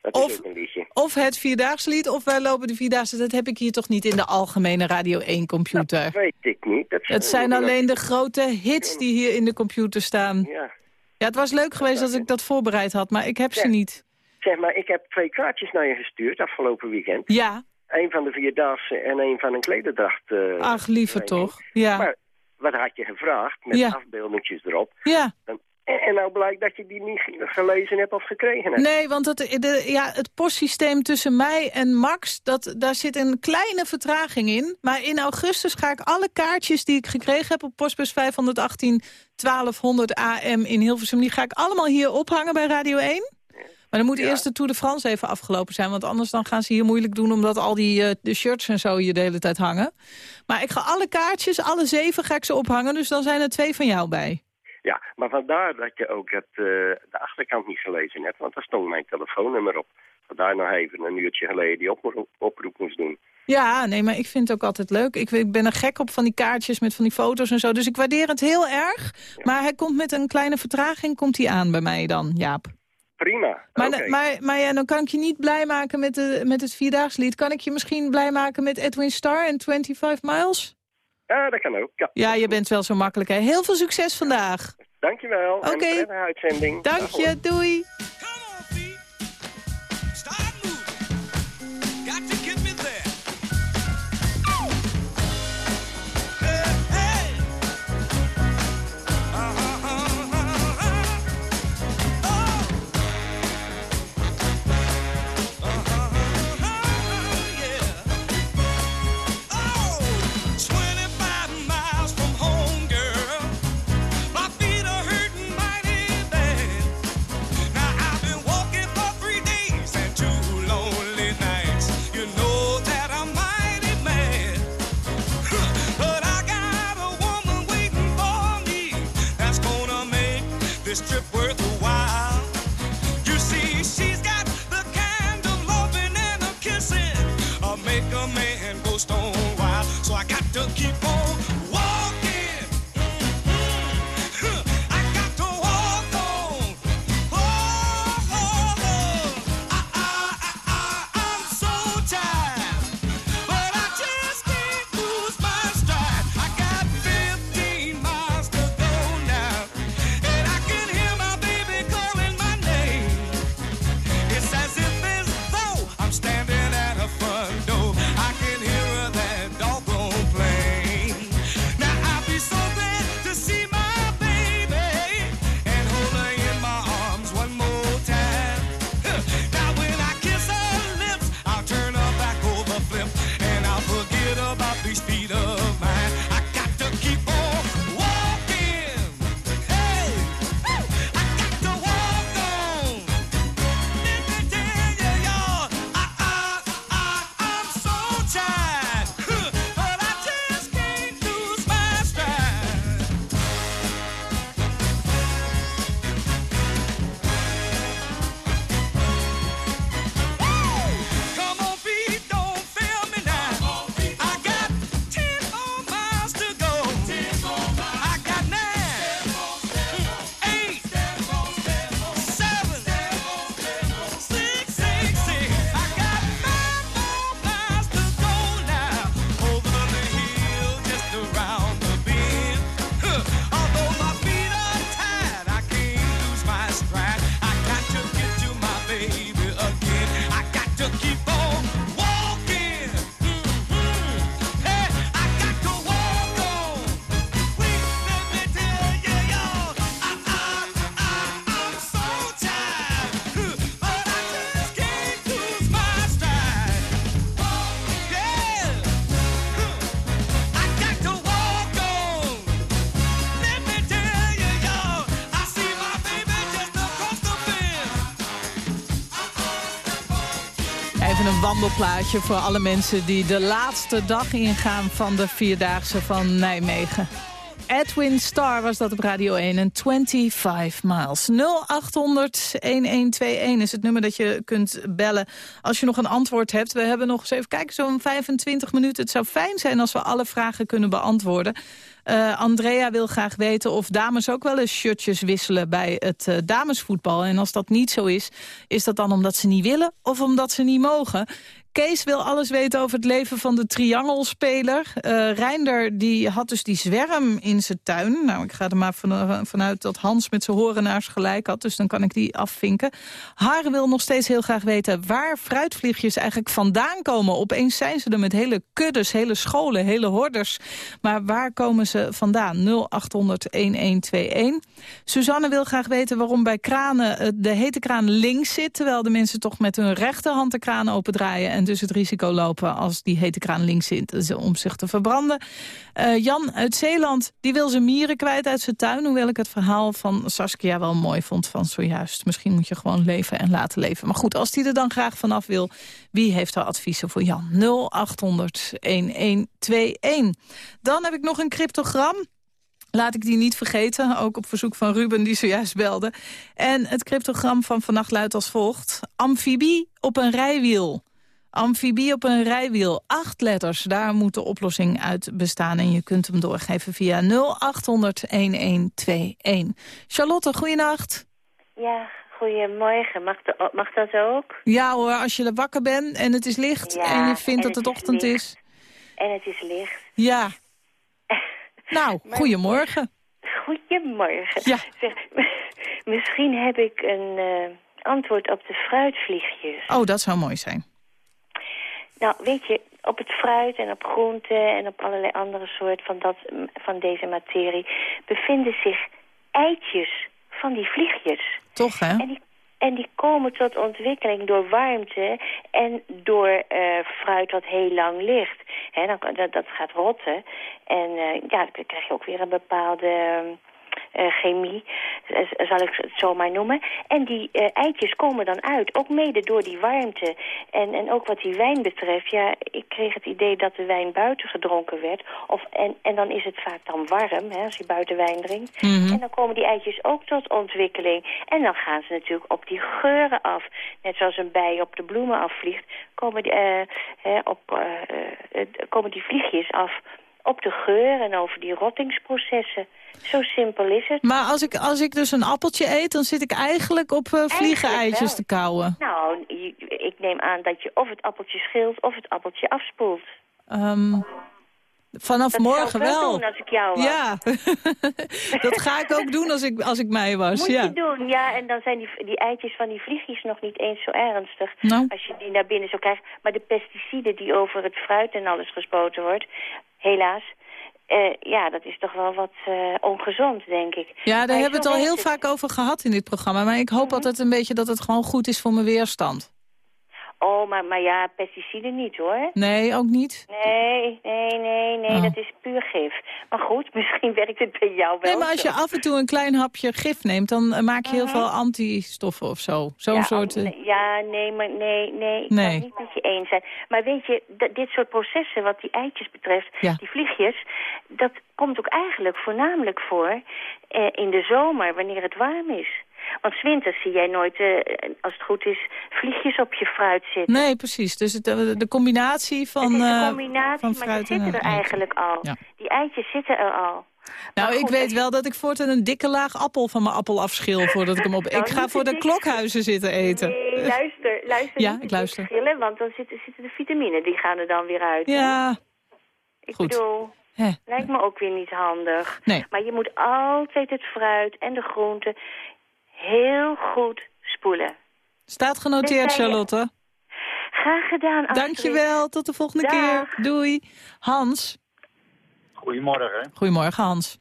Dat of, is ook een liedje. Of het Vierdaagse lied, of wij lopen de Vierdaagse. Dat heb ik hier toch niet in de algemene Radio 1-computer? Dat weet ik niet. Dat, het zijn alleen de grote hits die hier in de computer staan. Ja. Ja, het was leuk geweest als ik dat voorbereid had, maar ik heb ze niet. Zeg maar, ik heb twee kaartjes naar je gestuurd afgelopen weekend. Ja. Eén van de Vierdaagse en één van een klederdracht. Uh, Ach, liever toch. Ja. Maar wat had je gevraagd met ja. afbeeldingjes erop? Ja. En nou blijkt dat je die niet gelezen hebt of gekregen hebt. Nee, want het, de, ja, het postsysteem tussen mij en Max, dat, daar zit een kleine vertraging in. Maar in augustus ga ik alle kaartjes die ik gekregen heb op postbus 518 1200 AM in Hilversum... die ga ik allemaal hier ophangen bij Radio 1. Maar dan moet eerst de Tour de France even afgelopen zijn. Want anders dan gaan ze hier moeilijk doen... omdat al die uh, de shirts en zo hier de hele tijd hangen. Maar ik ga alle kaartjes, alle zeven ga ik ze ophangen. Dus dan zijn er twee van jou bij. Ja, maar vandaar dat je ook het, uh, de achterkant niet gelezen hebt. Want daar stond mijn telefoonnummer op. Vandaar nog even een uurtje geleden die oproep, oproep moest doen. Ja, nee, maar ik vind het ook altijd leuk. Ik, ik, ben er gek op van die kaartjes met van die foto's en zo. Dus ik waardeer het heel erg. Maar hij komt met een kleine vertraging komt hij aan bij mij dan, Jaap. Prima, Maar, okay. maar, maar ja, dan kan ik je niet blij maken met, de, met het Vierdaagse Kan ik je misschien blij maken met Edwin Starr en 25 Miles? Ja, dat kan ook. Ja, ja je bent wel zo makkelijk. Hè? Heel veel succes vandaag. Dankjewel. Oké. Okay. uitzending. Dank je, doei. please speed up. Wandelplaatje voor alle mensen die de laatste dag ingaan van de Vierdaagse van Nijmegen. Edwin Star was dat op Radio 1 en 25 miles. 0800-1121 is het nummer dat je kunt bellen als je nog een antwoord hebt. We hebben nog eens even kijken, zo'n 25 minuten. Het zou fijn zijn als we alle vragen kunnen beantwoorden. Uh, Andrea wil graag weten of dames ook wel eens shirtjes wisselen bij het uh, damesvoetbal. En als dat niet zo is, is dat dan omdat ze niet willen of omdat ze niet mogen? Kees wil alles weten over het leven van de triangelspeler. Uh, Reinder die had dus die zwerm in zijn tuin. Nou, ik ga er maar van, vanuit dat Hans met zijn horenaars gelijk had. Dus dan kan ik die afvinken. Har wil nog steeds heel graag weten waar fruitvliegjes eigenlijk vandaan komen. Opeens zijn ze er met hele kuddes, hele scholen, hele horders. Maar waar komen ze vandaan? 0800-1121. Suzanne wil graag weten waarom bij kranen eh, de hete kraan links zit... terwijl de mensen toch met hun rechterhand de kraan opendraaien... en dus het risico lopen als die hete kraan links zit om zich te verbranden. Uh, Jan uit Zeeland die wil zijn mieren kwijt uit zijn tuin... hoewel ik het verhaal van Saskia wel mooi vond van zojuist. Misschien moet je gewoon leven en laten leven. Maar goed, als die er dan graag vanaf wil... wie heeft er adviezen voor Jan? 0800-1121. Dan heb ik nog een cryptogram. Laat ik die niet vergeten, ook op verzoek van Ruben die zojuist belde. En het cryptogram van vannacht luidt als volgt. Amfibie op een rijwiel. Amfibie op een rijwiel, acht letters. Daar moet de oplossing uit bestaan. En je kunt hem doorgeven via 0800-1121. Charlotte, goeienacht. Ja, goedemorgen. Mag, de, mag dat ook? Ja hoor, als je er wakker bent en het is licht en je vindt dat het, ochtend is. En het is licht. Ja. nou, goedemorgen. Goedemorgen. Ja. Zeg, misschien heb ik een uh, antwoord op de fruitvliegjes. Oh, dat zou mooi zijn. Nou, weet je, op het fruit en op groenten en op allerlei andere soorten van, dat, van deze materie... bevinden zich eitjes van die vliegjes. Toch, hè? En die, en die komen tot ontwikkeling door warmte en door uh, fruit wat heel lang ligt. He, dan, dat, dat gaat rotten. En uh, ja, dan krijg je ook weer een bepaalde... chemie, zal ik het zo maar noemen. En die uh, eitjes komen dan uit, ook mede door die warmte. En, en ook wat die wijn betreft, ja, ik kreeg het idee dat de wijn buiten gedronken werd. Of, en, en dan is het vaak dan warm, hè, als je buiten wijn drinkt. Mm -hmm. En dan komen die eitjes ook tot ontwikkeling. En dan gaan ze natuurlijk op die geuren af. Net zoals een bij op de bloemen afvliegt, komen die, uh, op, komen die vliegjes af op de geur en over die rottingsprocessen. Zo simpel is het. Maar als ik, als ik dus een appeltje eet, dan zit ik eigenlijk op uh, vliegeneitjes te kauwen. Nou, ik neem aan dat je of het appeltje schilt of het appeltje afspoelt. Um, vanaf dat morgen wel. wel. doen als ik jou was. Ja, dat ga ik ook doen als ik, als ik mij was. Moet ja. je doen, ja. En dan zijn die, die eitjes van die vliegjes nog niet eens zo ernstig. Nou. Als je die naar binnen zou krijgen. Maar de pesticiden die over het fruit en alles gespoten wordt, helaas... Uh, ja, dat is toch wel wat uh, ongezond, denk ik. Ja, daar hebben we het al heel vaak over gehad in dit programma. Maar ik hoop Mm -hmm. altijd een beetje dat het gewoon goed is voor mijn weerstand. Oh, maar, maar ja, pesticiden niet hoor. Nee, ook niet? Nee, nee, nee, nee, Oh. dat is puur gif. Maar goed, misschien werkt het bij jou wel Nee, maar als je af en toe een klein hapje gif neemt... dan eh, maak je heel Mhm. veel antistoffen of zo. Zo'n ja, soort... eh, Ja, nee, maar nee, nee, ik Nee. kan het niet met je eens zijn. Maar weet je, dit soort processen wat die eitjes betreft, Ja. die vliegjes, dat komt ook eigenlijk voornamelijk voor eh, in de zomer, wanneer het warm is. Want 's winters zie jij nooit, eh, als het goed is, vliegjes op je fruit zitten. Nee, precies. Dus het, de, de combinatie van het is een eh, combinatie, van maar fruit die en zitten er ei. eigenlijk al. Ja. Die eitjes zitten er al. Nou, ik weet wel dat ik voortaan een dikke laag appel van mijn appel afschil voordat ik hem op... Nou, ik ga voor de klokhuizen zitten eten. Nee, luister, luister. Ja, ik te luister. Schillen, want dan zitten, zitten de vitamine, die gaan er dan weer uit. hè? Ja, Ik goed. bedoel, lijkt me ook weer niet handig. Nee. Maar je moet altijd het fruit en de groenten heel goed spoelen. Staat genoteerd, Dus Charlotte. Graag gedaan, Astrid. Dankjewel, tot de volgende Dag. keer. Doei. Hans. Goedemorgen. Goedemorgen, Hans.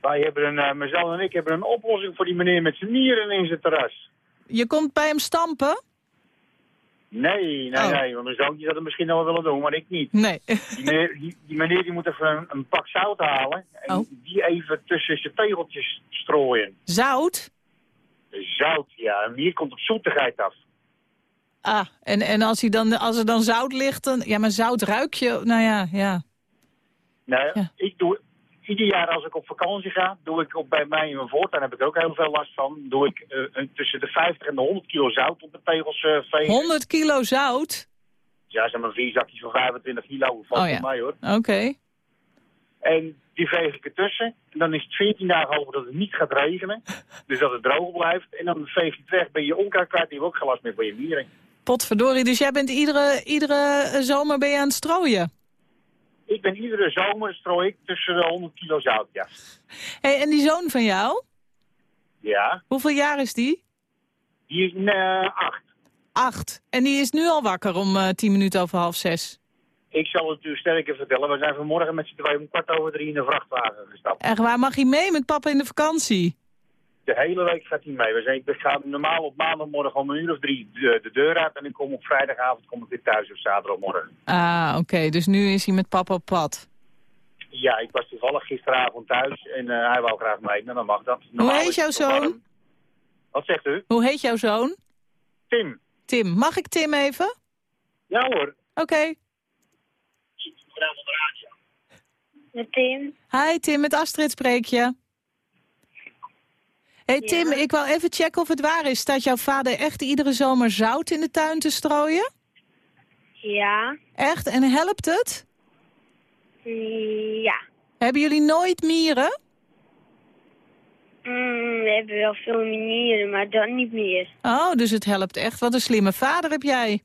Wij hebben een, uh, mezelf en ik hebben een oplossing voor die meneer met zijn nieren in zijn terras. Je komt bij hem stampen? Nee, nee, Oh. nee, want mijn zoontje had het misschien wel willen doen, maar ik niet. Nee. Die meneer die, die, meneer, die moet even een, een pak zout halen en Oh. die even tussen zijn tegeltjes strooien. Zout? Zout, ja. En hier komt op zoetigheid af. Ah, en, en als, hij dan, als er dan zout ligt, dan... Ja, maar zout ruik je... Nou ja, ja. Nee, Ja. ik doe... Ieder jaar als ik op vakantie ga, doe ik op, bij mij in mijn voortuin, heb ik ook heel veel last van, doe ik eh, tussen de 50 en de 100 kilo zout op de tegels eh vegen. 100 kilo zout? Ja, zeg maar vier zakjes van 25 kilo, valt Oh voor ja. mij hoor. Oké. En die veeg ik ertussen. En dan is het 14 dagen over dat het niet gaat regenen. Dus dat het droog blijft. En dan veeg je het weg, ben je onkruid kwijt, die heb ook geen last meer van je mieren. Potverdorie, dus jij bent iedere, iedere zomer ben je aan het strooien? Ik ben iedere zomer strooi ik tussen de 100 kilo zout, ja. hey, en die zoon van jou? Ja, Hoeveel jaar is die? die is eh, acht. Acht. En die is nu al wakker om eh, tien minuten over half zes. Ik zal het u sterker vertellen. We zijn vanmorgen met z'n tweeën om kwart over drie in de vrachtwagen gestapt. Echt waar, mag hij mee met papa in de vakantie? De hele week gaat hij mee. We, zijn, we gaan normaal op maandagmorgen om een uur of drie de, de deur uit. En ik kom op vrijdagavond kom ik weer thuis of zaterdagmorgen. Ah, oké. Dus nu is hij met papa op pad. Ja, ik was toevallig gisteravond thuis en eh, hij wou graag mee. Nou, dan mag dat. Normaal heet jouw zoon? warm. Wat zegt u? Hoe heet jouw zoon? Tim. Tim. Mag ik Tim even? Ja hoor. Oké. Met Tim. Hi Tim, met Astrid spreek je. hey, Tim, ik wou even checken of het waar is. Staat jouw vader echt iedere zomer zout in de tuin te strooien? Ja. Echt? En helpt het? Ja. Hebben jullie nooit mieren? Mm, we hebben wel veel manieren, maar dan niet meer. Oh, dus het helpt echt. Wat een slimme vader heb jij.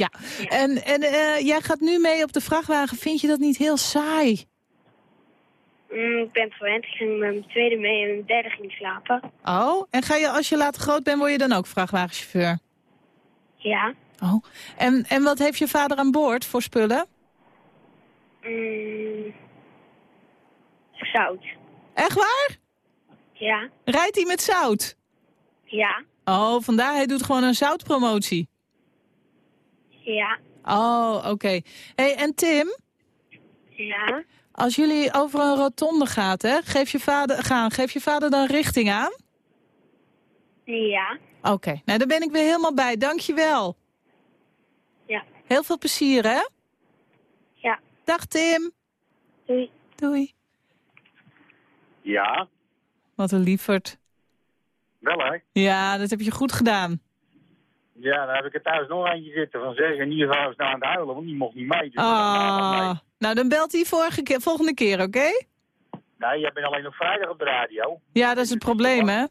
Ja, en, en eh, jij gaat nu mee op de vrachtwagen. Vind je dat niet heel saai? Mm, ik ben het gewend. Ik ging met mijn tweede mee en mijn derde ging slapen. Oh, en ga je als je later groot bent, word je dan ook vrachtwagenchauffeur? Ja. Oh, en, en wat heeft je vader aan boord voor spullen? Mm, zout. Echt waar? Ja. Rijdt hij met zout? Ja. Oh, vandaar hij doet gewoon een zoutpromotie. Ja. Oh, oké. hey, en Tim, Ja. als jullie over een rotonde gaat, hè, geef je vader, gaan, geef je vader dan richting aan? Ja. Oké, nou daar ben ik weer helemaal bij. Dank je wel. Ja. Heel veel plezier, hè? Ja. Dag Tim. Doei. Doei. Ja, Wat een lieverd. wel hè. Ja, dat heb je goed gedaan. Ja, dan heb ik er thuis nog eentje zitten van zeg. En die was nou aan het huilen, want die mocht niet mee. Dus nou, mee. Ah, nou dan belt hij vorige keer, volgende keer, oké? Nee, jij bent alleen op vrijdag op de radio. Ja, dat is het probleem, hè?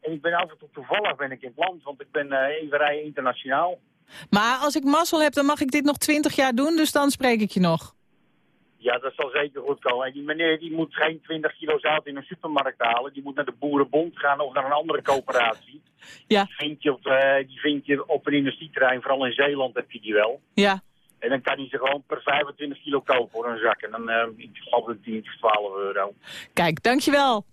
En ik ben af en toe toevallig ben ik in het land, want ik ben eh even rijden internationaal. Maar als ik mazzel heb, dan mag ik dit nog twintig jaar doen, dus dan spreek ik je nog. Ja, dat zal zeker goed komen. En die meneer die moet geen 20 kilo zout in een supermarkt halen. Die moet naar de Boerenbond gaan of naar een andere coöperatie. Ja. Die vind je op, eh, die vind je op een industrieterrein, vooral in Zeeland heb je die wel. Ja. En dan kan hij ze gewoon per 25 kilo kopen voor een zak. En dan, eh ik geloof dat 10 of 12 euro. Kijk, dankjewel.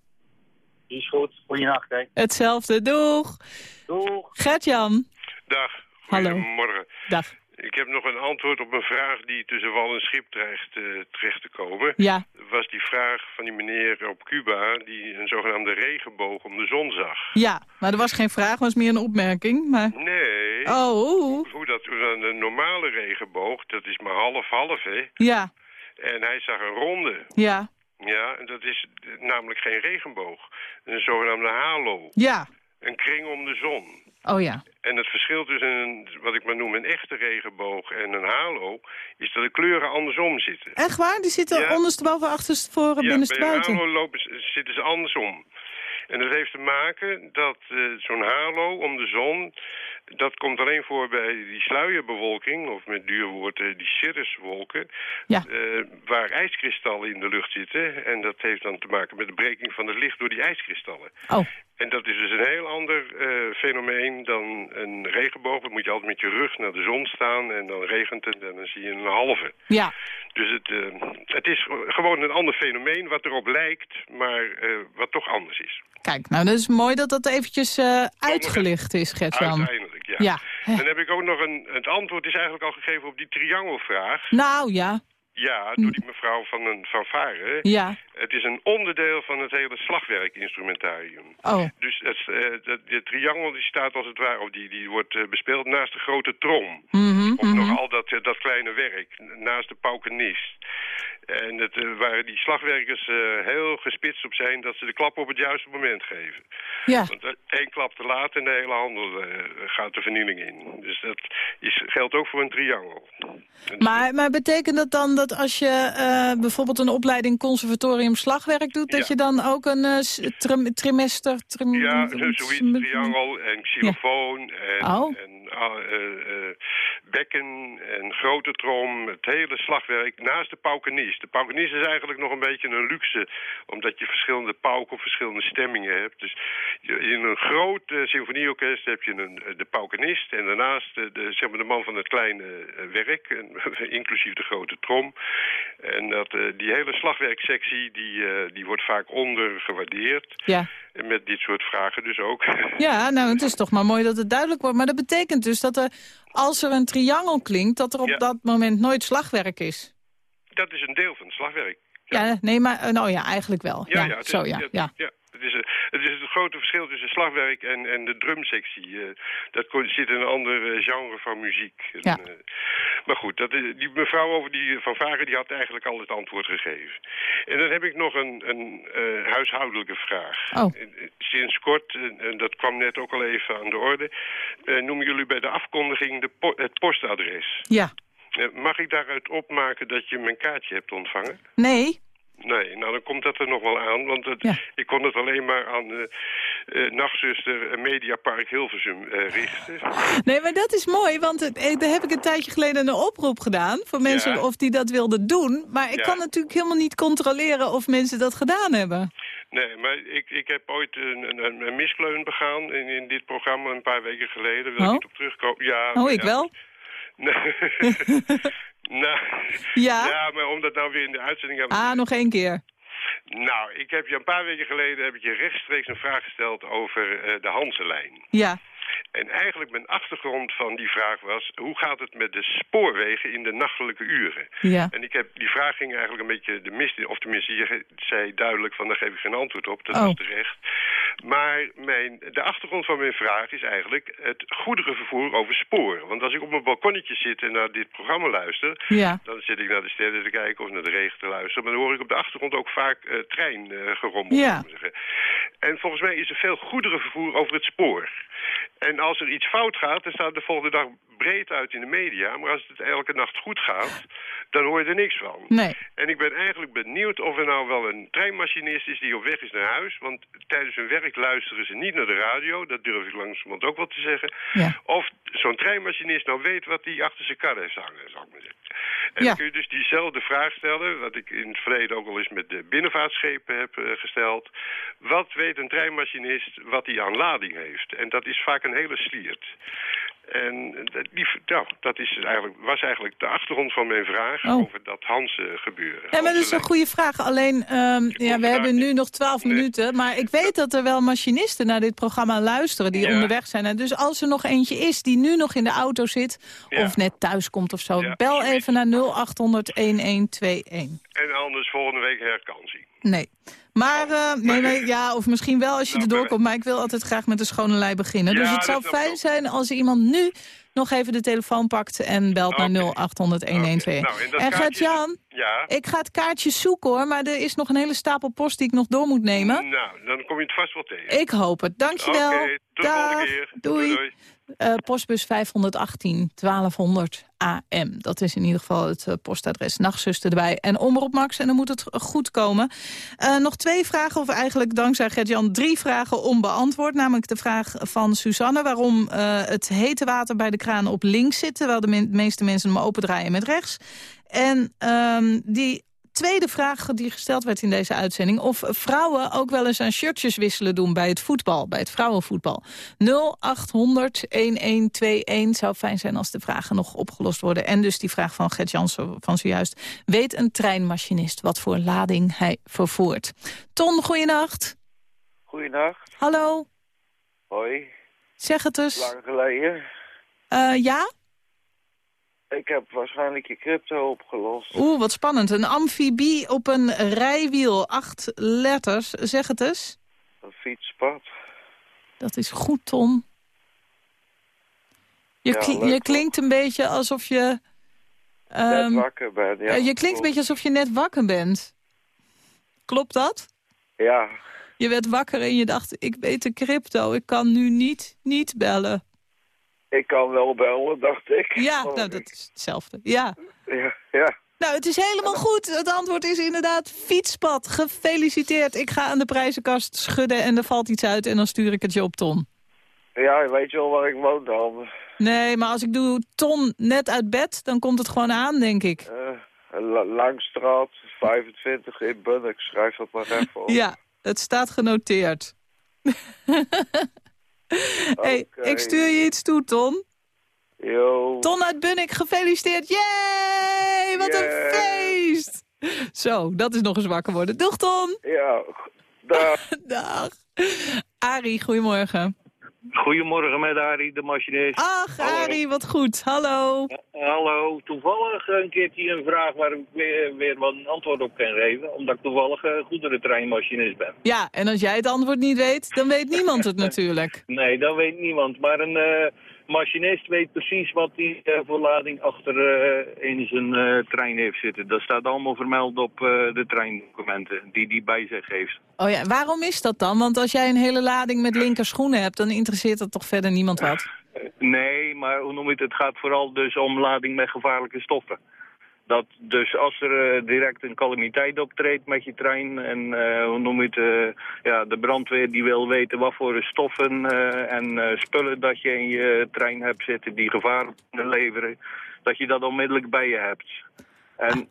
Is goed. Goeienacht, hè. Hetzelfde, doeg. Doeg. Gert-Jan. Dag. Hallo. Goedemorgen. Dag. Ik heb nog een antwoord op een vraag die tussen wal en schip dreigt eh, terecht te komen. Ja. was die vraag van die meneer op Cuba die een zogenaamde regenboog om de zon zag. Ja, maar er was geen vraag, was meer een opmerking. Maar... Nee. Oh. Hoe dat, een normale regenboog, dat is maar half-half, hè? Ja, En hij zag een ronde. ja, Ja, en dat is namelijk geen regenboog. Een zogenaamde halo. ja. Een kring om de zon. Oh ja. En het verschil tussen een, wat ik maar noem een echte regenboog en een halo... is dat de kleuren andersom zitten. Echt waar? Die zitten Ja. ondersteboven, achterstevoren, Ja, bij binnenstebuiten. een halo lopen, zitten ze andersom. En dat heeft te maken dat eh, zo'n halo om de zon... dat komt alleen voor bij die sluierbewolking... of met duur woord eh, die cirruswolken... Ja. eh, waar ijskristallen in de lucht zitten. En dat heeft dan te maken met de breking van het licht door die ijskristallen. Oh. En dat is dus een heel ander eh, fenomeen dan een regenboog. Dan moet je altijd met je rug naar de zon staan en dan regent het en dan zie je een halve. Ja. Dus het, eh, het is gewoon een ander fenomeen wat erop lijkt, maar eh, wat toch anders is. Kijk, nou dat is mooi dat dat eventjes uitgelicht is, Gert-Jan. Uiteindelijk, ja. Ja. Dan heb ik ook nog een... Het antwoord is eigenlijk al gegeven op die triangelvraag. Nou ja. Ja, door die mevrouw van een fanfare. Ja. Het is een onderdeel van het hele slagwerkinstrumentarium. Oh. Dus het, eh, de, de triangel die staat als het ware, of die, die wordt eh, bespeeld naast de grote trom. Mhm, Of mhm. nog al dat, eh, dat kleine werk, naast de paukenist. En het, eh, waar die slagwerkers eh, heel gespitst op zijn dat ze de klap op het juiste moment geven. Ja. Want eh, één klap te laat en de hele handel gaat de vernieling in. Dus dat is, geldt ook voor een triangel. Maar, maar betekent dat dan dat als je bijvoorbeeld een opleiding conservatorium slagwerk doet... dat Ja. je dan ook een trim- trimester... trim- Ja, zo- zoiets, triangel en xylofoon en, Oh. en ah, bekken en grote trom, het hele slagwerk naast de paukenist. De paukenist is eigenlijk nog een beetje een luxe, omdat je verschillende pauken of verschillende stemmingen hebt. Dus in een groot eh, symfonieorkest heb je een, eh, de paukenist en daarnaast eh, de, zeg maar de man van het kleine werk, en, inclusief de grote trom. En dat, die hele slagwerksectie die, die wordt vaak ondergewaardeerd. Ja. Met dit soort vragen dus ook. Ja, nou, het is toch maar mooi dat het duidelijk wordt. Maar dat betekent dus dat er, als er een triangel klinkt... dat er op Ja. dat moment nooit slagwerk is. Dat is een deel van het slagwerk. Ja, nee, maar eh, nou ja, eigenlijk wel. Ja, het is- zo ja. ja. Het is, het is het grote verschil tussen slagwerk en, en de drumsectie. Eh, dat zit in een ander eh, genre van muziek. En, Ja. maar goed, dat, die mevrouw over die van Varen die had eigenlijk al het antwoord gegeven. En dan heb ik nog een, een huishoudelijke vraag. Oh. Sinds kort, en, dat kwam net ook al even aan de orde... noemen jullie bij de afkondiging de po- het postadres. Ja. Eh, mag ik daaruit opmaken dat je mijn kaartje hebt ontvangen? Nee, Nee, nou dan komt dat er nog wel aan, want het, Ja. ik kon het alleen maar aan eh eh, Nachtzuster eh, Mediapark Hilversum richten. nee, maar dat is mooi, want het, daar heb ik een tijdje geleden een oproep gedaan... voor mensen Ja. of die dat wilden doen. Maar ik Ja. kan natuurlijk helemaal niet controleren of mensen dat gedaan hebben. Nee, maar ik, ik heb ooit een, een, een miskleun begaan in, in dit programma een paar weken geleden. Wil Oh. ik niet op terugkomen. Ja, Oh, ik ja. wel. Nee. nou, Ja? ja, maar om dat nou weer in de uitzending hebben... Ah, nog één keer. Nou, ik heb je een paar weken geleden heb ik je rechtstreeks een vraag gesteld over eh, de Hanselijn. Ja. En eigenlijk mijn achtergrond van die vraag was... hoe gaat het met de spoorwegen in de nachtelijke uren? Ja. En ik heb, die vraag ging eigenlijk een beetje de mist in. Of tenminste, je zei duidelijk van daar geef ik geen antwoord op. Dat Oh. was terecht. Maar mijn, de achtergrond van mijn vraag is eigenlijk het goederenvervoer over spoor. Want als ik op mijn balkonnetje zit en naar dit programma luister... Ja. dan zit ik naar de sterren te kijken of naar de regen te luisteren. Maar dan hoor ik op de achtergrond ook vaak eh treingerommel. Ja. we zeggen. En volgens mij is er veel goederenvervoer over het spoor. En als er iets fout gaat, dan staat het de volgende dag breed uit in de media. Maar als het elke nacht goed gaat, dan hoor je er niks van. Nee. En ik ben eigenlijk benieuwd of er nou wel een treinmachinist is die op weg is naar huis. Want tijdens hun werk luisteren ze niet naar de radio. Dat durf ik langzamerhand ook wel te zeggen. Ja. Of zo'n treinmachinist nou weet wat hij achter zijn kar heeft hangen, ik maar zeggen. En Ja. dan kun je dus diezelfde vraag stellen, wat ik in het verleden ook al eens met de binnenvaartschepen heb eh, gesteld. Wat weet een treinmachinist wat hij aan lading heeft? En dat is vaak een hele sliert. En dat, die, nou, dat is eigenlijk, was eigenlijk de achtergrond van mijn vraag Oh. over dat Hansen gebeuren. Ja, maar dat is een goede vraag. Alleen, ehm, ja, we hebben nu nog twaalf minuten. Maar ik weet dat er wel machinisten naar dit programma luisteren die Ja. onderweg zijn. En dus als er nog eentje is die nu nog in de auto zit... Ja. of net thuis komt of zo, Ja, bel even naar 0800-1121. En anders volgende week herkansie. Nee. Maar, eh, nee, ja, of misschien wel als je erdoor komt. Maar ik wil altijd graag met een schone lei beginnen. Dus het zou fijn zijn als iemand nu nog even de telefoon pakt... en belt naar Oké. 0800-1121. Oké, nou, en kaartje- Gert-Jan, Ja. ik ga het kaartje zoeken hoor... maar er is nog een hele stapel post die ik nog door moet nemen. Nou, dan kom je het vast wel tegen. Ik hoop het. Dankjewel. Oké, tot de volgende keer. Doei. doei. Eh, postbus 518 1200 AM. Dat is in ieder geval het eh, postadres. Nachtzuster erbij. En Omroep Max. En dan moet het goed komen. Eh, nog twee vragen, of eigenlijk dankzij Gert-Jan drie vragen onbeantwoord. Namelijk de vraag van Suzanne. Waarom het hete water bij de kraan op links zit. Terwijl de meeste mensen hem opendraaien met rechts. En ehm, die tweede vraag die gesteld werd in deze uitzending... of vrouwen ook wel eens aan shirtjes wisselen doen bij het voetbal, bij het vrouwenvoetbal. 0800-1121 zou fijn zijn als de vragen nog opgelost worden. En dus die vraag van Gert Jansen van zojuist. Weet een treinmachinist wat voor lading hij vervoert? Ton, goeienacht. Goeienacht. Hallo, Hoi. zeg het eens. Lang geleden. Eh, ja? Ik heb waarschijnlijk je crypto opgelost. Oeh, wat spannend. Een amfibie op een rijwiel. Acht letters. Zeg het eens. Een fietspad. Dat is goed, Tom. Je, Ja, kli- leuk, je klinkt een beetje alsof je... Net ehm, wakker ben, ja. eh, je klinkt een beetje alsof je net wakker bent. Klopt dat? Ja, Je werd wakker en je dacht, ik weet de crypto. Ik kan nu niet, niet bellen. Ik kan wel bellen, dacht ik. Ja, Oh, nou, dat is hetzelfde. Ja. Ja, ja. Nou, het is helemaal goed. Het antwoord is inderdaad fietspad. Gefeliciteerd. Ik ga aan de prijzenkast schudden en er valt iets uit... en dan stuur ik het je op Ton. Ja, weet je wel waar ik woon dan? Nee, maar als ik doe Ton net uit bed, dan komt het gewoon aan, denk ik. Eh, La- Langstraat, 25 in Bunnik. Schrijf dat maar even op. Ja, het staat genoteerd. hey, ik stuur je iets toe, Ton. Yo. Ton uit Bunnik, gefeliciteerd. Yay, wat een feest. Zo, dat is nog eens wakker worden. Doeg, Ton. Ja, dag. Dag. Arie, goedemorgen. Goedemorgen met Arie, de machinist. Ach, Arie, wat goed. Hallo. Hallo, toevallig een keertje een vraag waar ik weer, weer wat een antwoord op kan geven. Omdat ik toevallig uh, goederentreinmachinist ben. Ja, en als jij het antwoord niet weet, dan weet niemand het natuurlijk. Nee, dat weet niemand. Maar een eh, machinist weet precies wat hij eh, voor lading achter eh, in zijn eh, trein heeft zitten. Dat staat allemaal vermeld op eh, de treindocumenten die hij bij zich heeft. Oh ja, waarom is dat dan? Want als jij een hele lading met linker schoenen hebt, dan interesseert dat toch verder niemand wat? Nee, maar hoe noem je het? Het gaat vooral dus om lading met gevaarlijke stoffen. Dat dus als er uh, direct een calamiteit optreedt met je trein en uh, hoe noem je het, uh, ja, de brandweer die wil weten wat voor stoffen en spullen dat je in je trein hebt zitten die gevaar kunnen leveren, dat je dat onmiddellijk bij je hebt. En,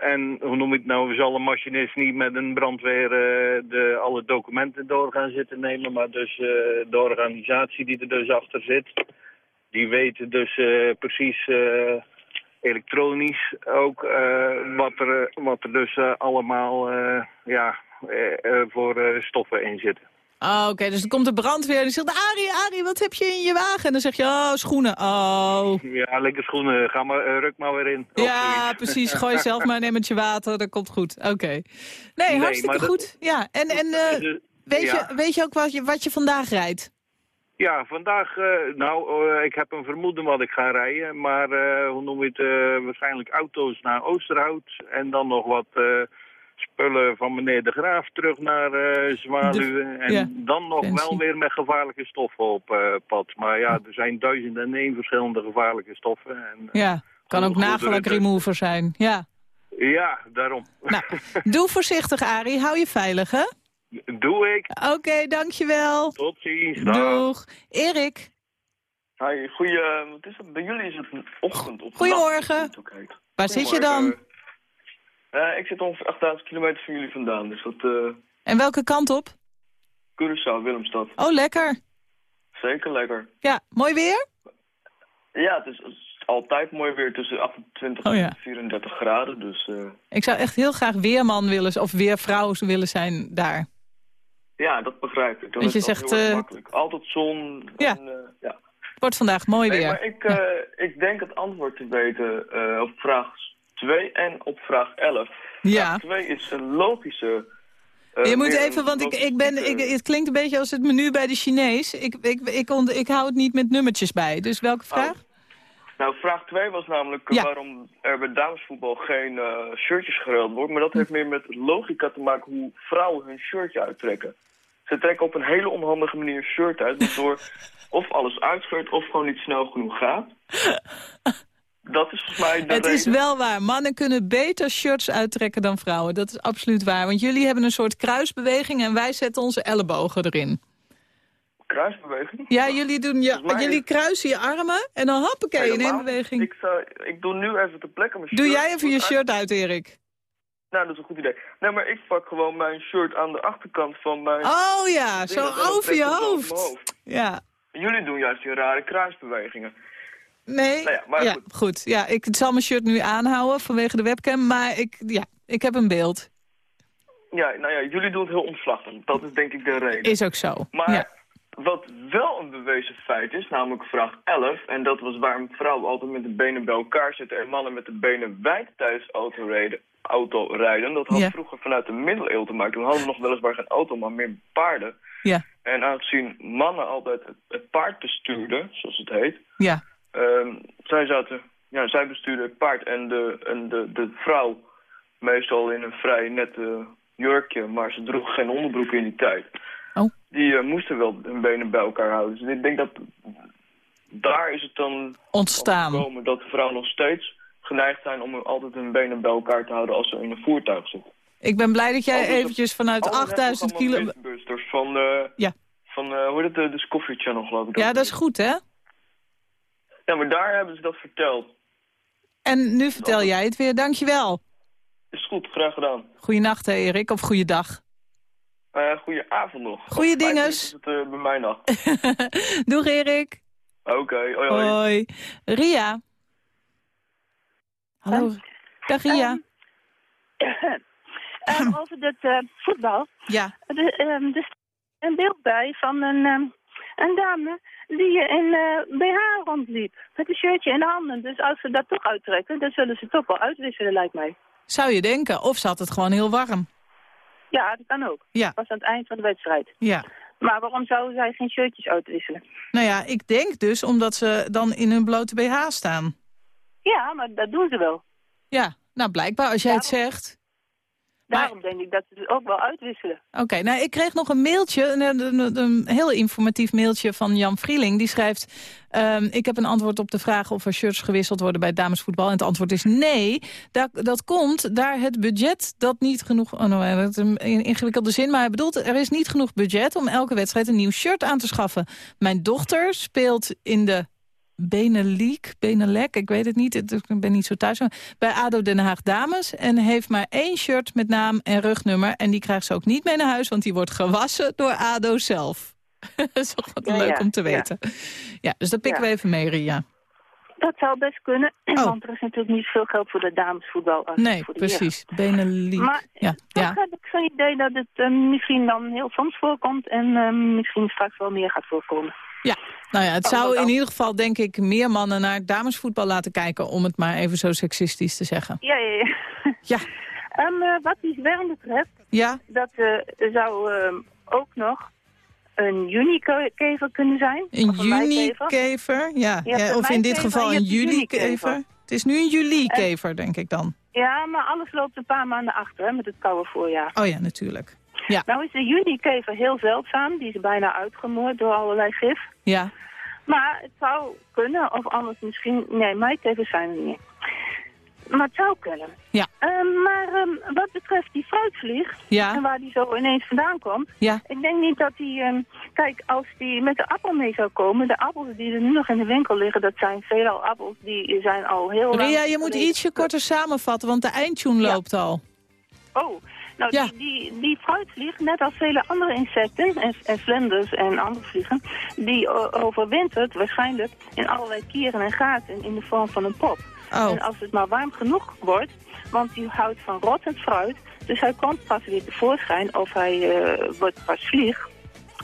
en hoe noem je het nou, zal een machinist niet met een brandweer de, alle documenten door gaan zitten nemen, maar dus de organisatie die er dus achter zit, die weten dus precies elektronisch ook uh, wat, er, wat er dus uh, allemaal uh, ja, voor stoffen in zitten. Oh, Oké, okay. dus dan komt de brandweer en die zegt... Arie, Arie, wat heb je in je wagen? En dan zeg je, oh, schoenen. Oh. Ja, lekker schoenen. Ga maar, ruk maar weer in. Ja, precies. Gooi zelf maar een emmertje water. Dat komt goed. Oké. Okay. Nee, nee, hartstikke dat... goed. Ja, en, en weet, ja. Je, weet je ook wat je, wat je vandaag rijdt? Ja, vandaag, uh, nou, uh, ik heb een vermoeden wat ik ga rijden. Maar uh, hoe noem je het, waarschijnlijk auto's naar Oosterhout. En dan nog wat spullen van meneer De Graaf terug naar Zwaluwen. En ja, dan nog wel weer met gevaarlijke stoffen op pad. Maar ja, er zijn duizend en één verschillende gevaarlijke stoffen. En, ja, kan ook nagelak remover zijn, ja. Ja, daarom. Nou, doe voorzichtig, Arie. Hou je veilig, hè? Doe ik. Oké, okay, dankjewel. Tot ziens. Doeg. Erik. Hi, goeie, wat is het? Bij jullie is het een ochtend. Of Goedemorgen. Waar zit je dan? Uh, ik zit ongeveer 8000 kilometer van jullie vandaan. Dus dat, uh, en welke kant op? Curaçao, Willemstad. Oh, lekker. Zeker lekker. Ja, mooi weer? Ja, het is, het is altijd mooi weer tussen 28 oh, ja. en 34 graden. Dus, uh... Ik zou echt heel graag weerman willen, of weervrouw willen zijn daar. Ja, dat begrijp ik. Dat Want je is zegt, heel makkelijk. Altijd zon. Ja. En, uh, ja. Wordt vandaag mooi nee, weer. Maar ik, uh, ik denk het antwoord te weten op vraag 2 en op vraag 11. Ja. Vraag 2 is een logische... Je moet even, want ik, ik ben, ik, het klinkt een beetje als het menu bij de Chinees. Ik, ik, ik, ik hou het niet met nummertjes bij. Dus welke vraag? Oh. Nou, vraag 2 was namelijk ja. waarom er bij damesvoetbal geen uh, shirtjes geruild wordt. Maar dat heeft meer met logica te maken hoe vrouwen hun shirtje uittrekken. Ze trekken op een hele onhandige manier een shirt uit, waardoor of alles uitscheurt of gewoon niet snel genoeg gaat. Dat is volgens mij de Het reden. is wel waar. Mannen kunnen beter shirts uittrekken dan vrouwen. Dat is absoluut waar. Want jullie hebben een soort kruisbeweging en wij zetten onze ellebogen erin. Kruisbeweging? Ja, jullie, doen je, mij... jullie kruisen je armen en dan hoppakee in één beweging. Ik, zou, ik doe nu even te plekke mijn shirt. Doe jij even je shirt uit, Erik. Nou, dat is een goed idee. Nee, maar ik pak gewoon mijn shirt aan de achterkant van mijn... Oh ja, zo over je hoofd. hoofd. Ja. Jullie doen juist die rare kruisbewegingen. Nee, nou ja, maar ja, goed. goed. Ja, ik zal mijn shirt nu aanhouden vanwege de webcam, maar ik, ja, ik heb een beeld. Ja, nou ja, jullie doen het heel omslachtig. Dat is denk ik de reden. Is ook zo, Maar ja. Wat wel een bewezen feit is, namelijk vraag 11... en dat was waarom vrouwen altijd met de benen bij elkaar zitten... en mannen met de benen wijd thuis auto rijden. Auto rijden. Dat had Ja. vroeger vanuit de middeleeuwen te maken. Toen hadden we nog weliswaar geen auto, maar meer paarden. Ja, En aangezien mannen altijd het, het paard bestuurden, zoals het heet... ja. Ehm, zij, zaten, ja, zij bestuurde het paard en, de, en de, de vrouw meestal in een vrij nette jurkje, maar ze droeg geen onderbroek in die tijd. Oh. Die eh, moesten wel hun benen bij elkaar houden. Dus ik denk dat daar is het dan Ontstaan. gekomen dat de vrouwen nog steeds geneigd zijn om altijd hun benen bij elkaar te houden als ze in een voertuig zitten. Ik ben blij dat jij eventjes vanuit Anders 8000 heb je ook kilo... allemaal Mythbusters van, eh Ja. van eh, hoe heet het, de Discovery Channel geloof ik. Ja, dat is goed, hè? Ja, maar daar hebben ze dat verteld. En nu vertel jij het weer. Dankjewel. Is goed, graag gedaan. Goeienacht, hè, Erik. Of goeiedag. Uh, goeie avond nog. Goeie dinges. is het eh, bij mij nog. Doeg, Erik. Oké, hoi hoi. Hoi. Ria. Hallo. Dag, Ria. Ehm, over dat eh, voetbal. Ja. Ehm, er staat een beeld bij van een, ehm, een dame die in eh BH rondliep. Met een shirtje in de handen. Dus als ze dat toch uittrekken, dan zullen ze toch wel uitwisselen, lijkt mij. Zou je denken. Of zat het gewoon heel warm. Ja, dat kan ook. Ja. Dat was aan het eind van de wedstrijd. Ja. Maar waarom zouden zij geen shirtjes uitwisselen? Nou ja, ik denk dus omdat ze dan in hun blote BH staan. Ja, maar dat doen ze wel. Ja, nou blijkbaar als jij het zegt. Daarom denk ik dat ze het ook wel uitwisselen. Oké, nou ik kreeg nog een mailtje, een, een, een, een heel informatief mailtje van Jan Vrieling. Die schrijft, ehm, ik heb een antwoord op de vraag of er shirts gewisseld worden bij damesvoetbal. En het antwoord is nee. Dat, dat komt daar het budget dat niet genoeg... Oh nou, dat is een ingewikkelde zin, maar hij bedoelt... er is niet genoeg budget om elke wedstrijd een nieuw shirt aan te schaffen. Mijn dochter speelt in de Benelek, Benelek, ik weet het niet, ik ben niet zo thuis. Bij ADO Den Haag Dames en heeft maar één shirt met naam en rugnummer. En die krijgt ze ook niet mee naar huis, want die wordt gewassen door ADO zelf. dat is toch wat Ja, leuk ja, om te weten. Ja, dus dat pikken we even mee, Ria. Dat zou best kunnen, want er is natuurlijk niet veel geld voor de damesvoetbal als Oh. Nee, voor de heren. precies. Benelek. Maar ja, toch ja. heb ik zo'n idee dat het eh, misschien dan heel soms voorkomt en eh, misschien straks wel meer gaat voorkomen. Ja, nou ja, het zou in ieder geval denk ik meer mannen naar damesvoetbal laten kijken... om het maar even zo seksistisch te zeggen. Ja, ja, ja. Ja. En eh, wat die zwerm betreft, Ja, dat eh, zou eh, ook nog een junikever kunnen zijn. een juni-kever. Ja, ja, een of in dit geval een juli-kever. Het is nu een juli-kever, denk ik dan. Ja, maar alles loopt een paar maanden achter hè, met het koude voorjaar. Oh ja, natuurlijk. Ja, Nou is de junikever heel zeldzaam. Die is bijna uitgemoord door allerlei gif. ja. Maar het zou kunnen, of anders misschien... Nee, meikevers zijn er niet. Maar het zou kunnen. Ja. Ehm, maar ehm, wat betreft die fruitvlieg, Ja. en waar die zo ineens vandaan komt... Ja. Ik denk niet dat die... ehm, kijk, als die met de appel mee zou komen... De appels die er nu nog in de winkel liggen, dat zijn veelal appels... die zijn al heel lang... Ria, je moet ietsje korter samenvatten, want de eindtune loopt al. Oh, nou Ja. die, die, fruitvlieg, net als vele andere insecten en, en vlinders en andere vliegen, die overwintert waarschijnlijk in allerlei kieren en gaten in de vorm van een pop. Oh. En als het maar warm genoeg wordt, want die houdt van rottend fruit, dus hij komt pas weer tevoorschijn of hij eh, wordt pas vlieg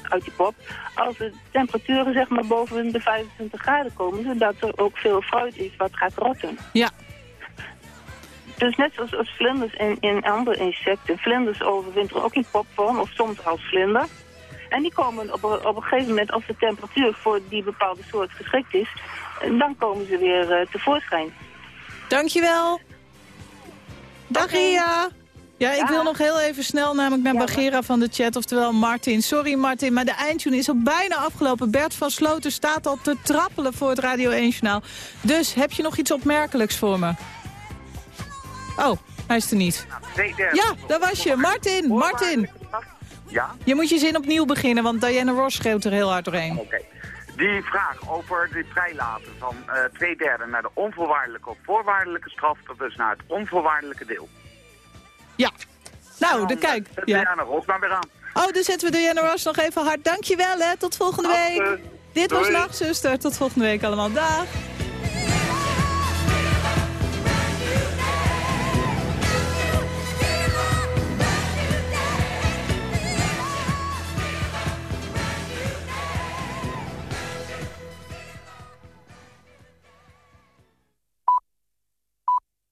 uit die pop, als de temperaturen zeg maar boven de 25 graden komen, zodat er ook veel fruit is wat gaat rotten. Ja. Dus net zoals als vlinders en, en andere insecten. Vlinders overwinteren ook in popvorm of soms als vlinder. En die komen op, een- op een gegeven moment, als de temperatuur voor die bepaalde soort geschikt is, en dan komen ze weer eh, tevoorschijn. Dankjewel. Dag Ria. Ja, ik wil nog heel even snel namelijk naar Bagera van de chat, oftewel Martin. Sorry Martin, maar de eindtune is al bijna afgelopen. Bert van Sloten staat al te trappelen voor het Radio 1-journaal. Dus heb je nog iets opmerkelijks voor me? Oh, hij is er niet. Ja, daar was je. Martin, Martin. Ja? Je moet je zin opnieuw beginnen, want Diana Ross schreeuwt er heel hard doorheen. Oké. Die vraag over de vrijlaten van eh, twee derde naar de onvoorwaardelijke of voorwaardelijke straf, dat is naar het onvoorwaardelijke deel. Ja. Nou, de kijk. Zet Ja. Diana Ross maar weer aan. Oh, dan zetten we Diana Ross nog even hard. Dankjewel, hè. Tot volgende week. Dit was. Nachtzuster. Tot volgende week allemaal. Dag.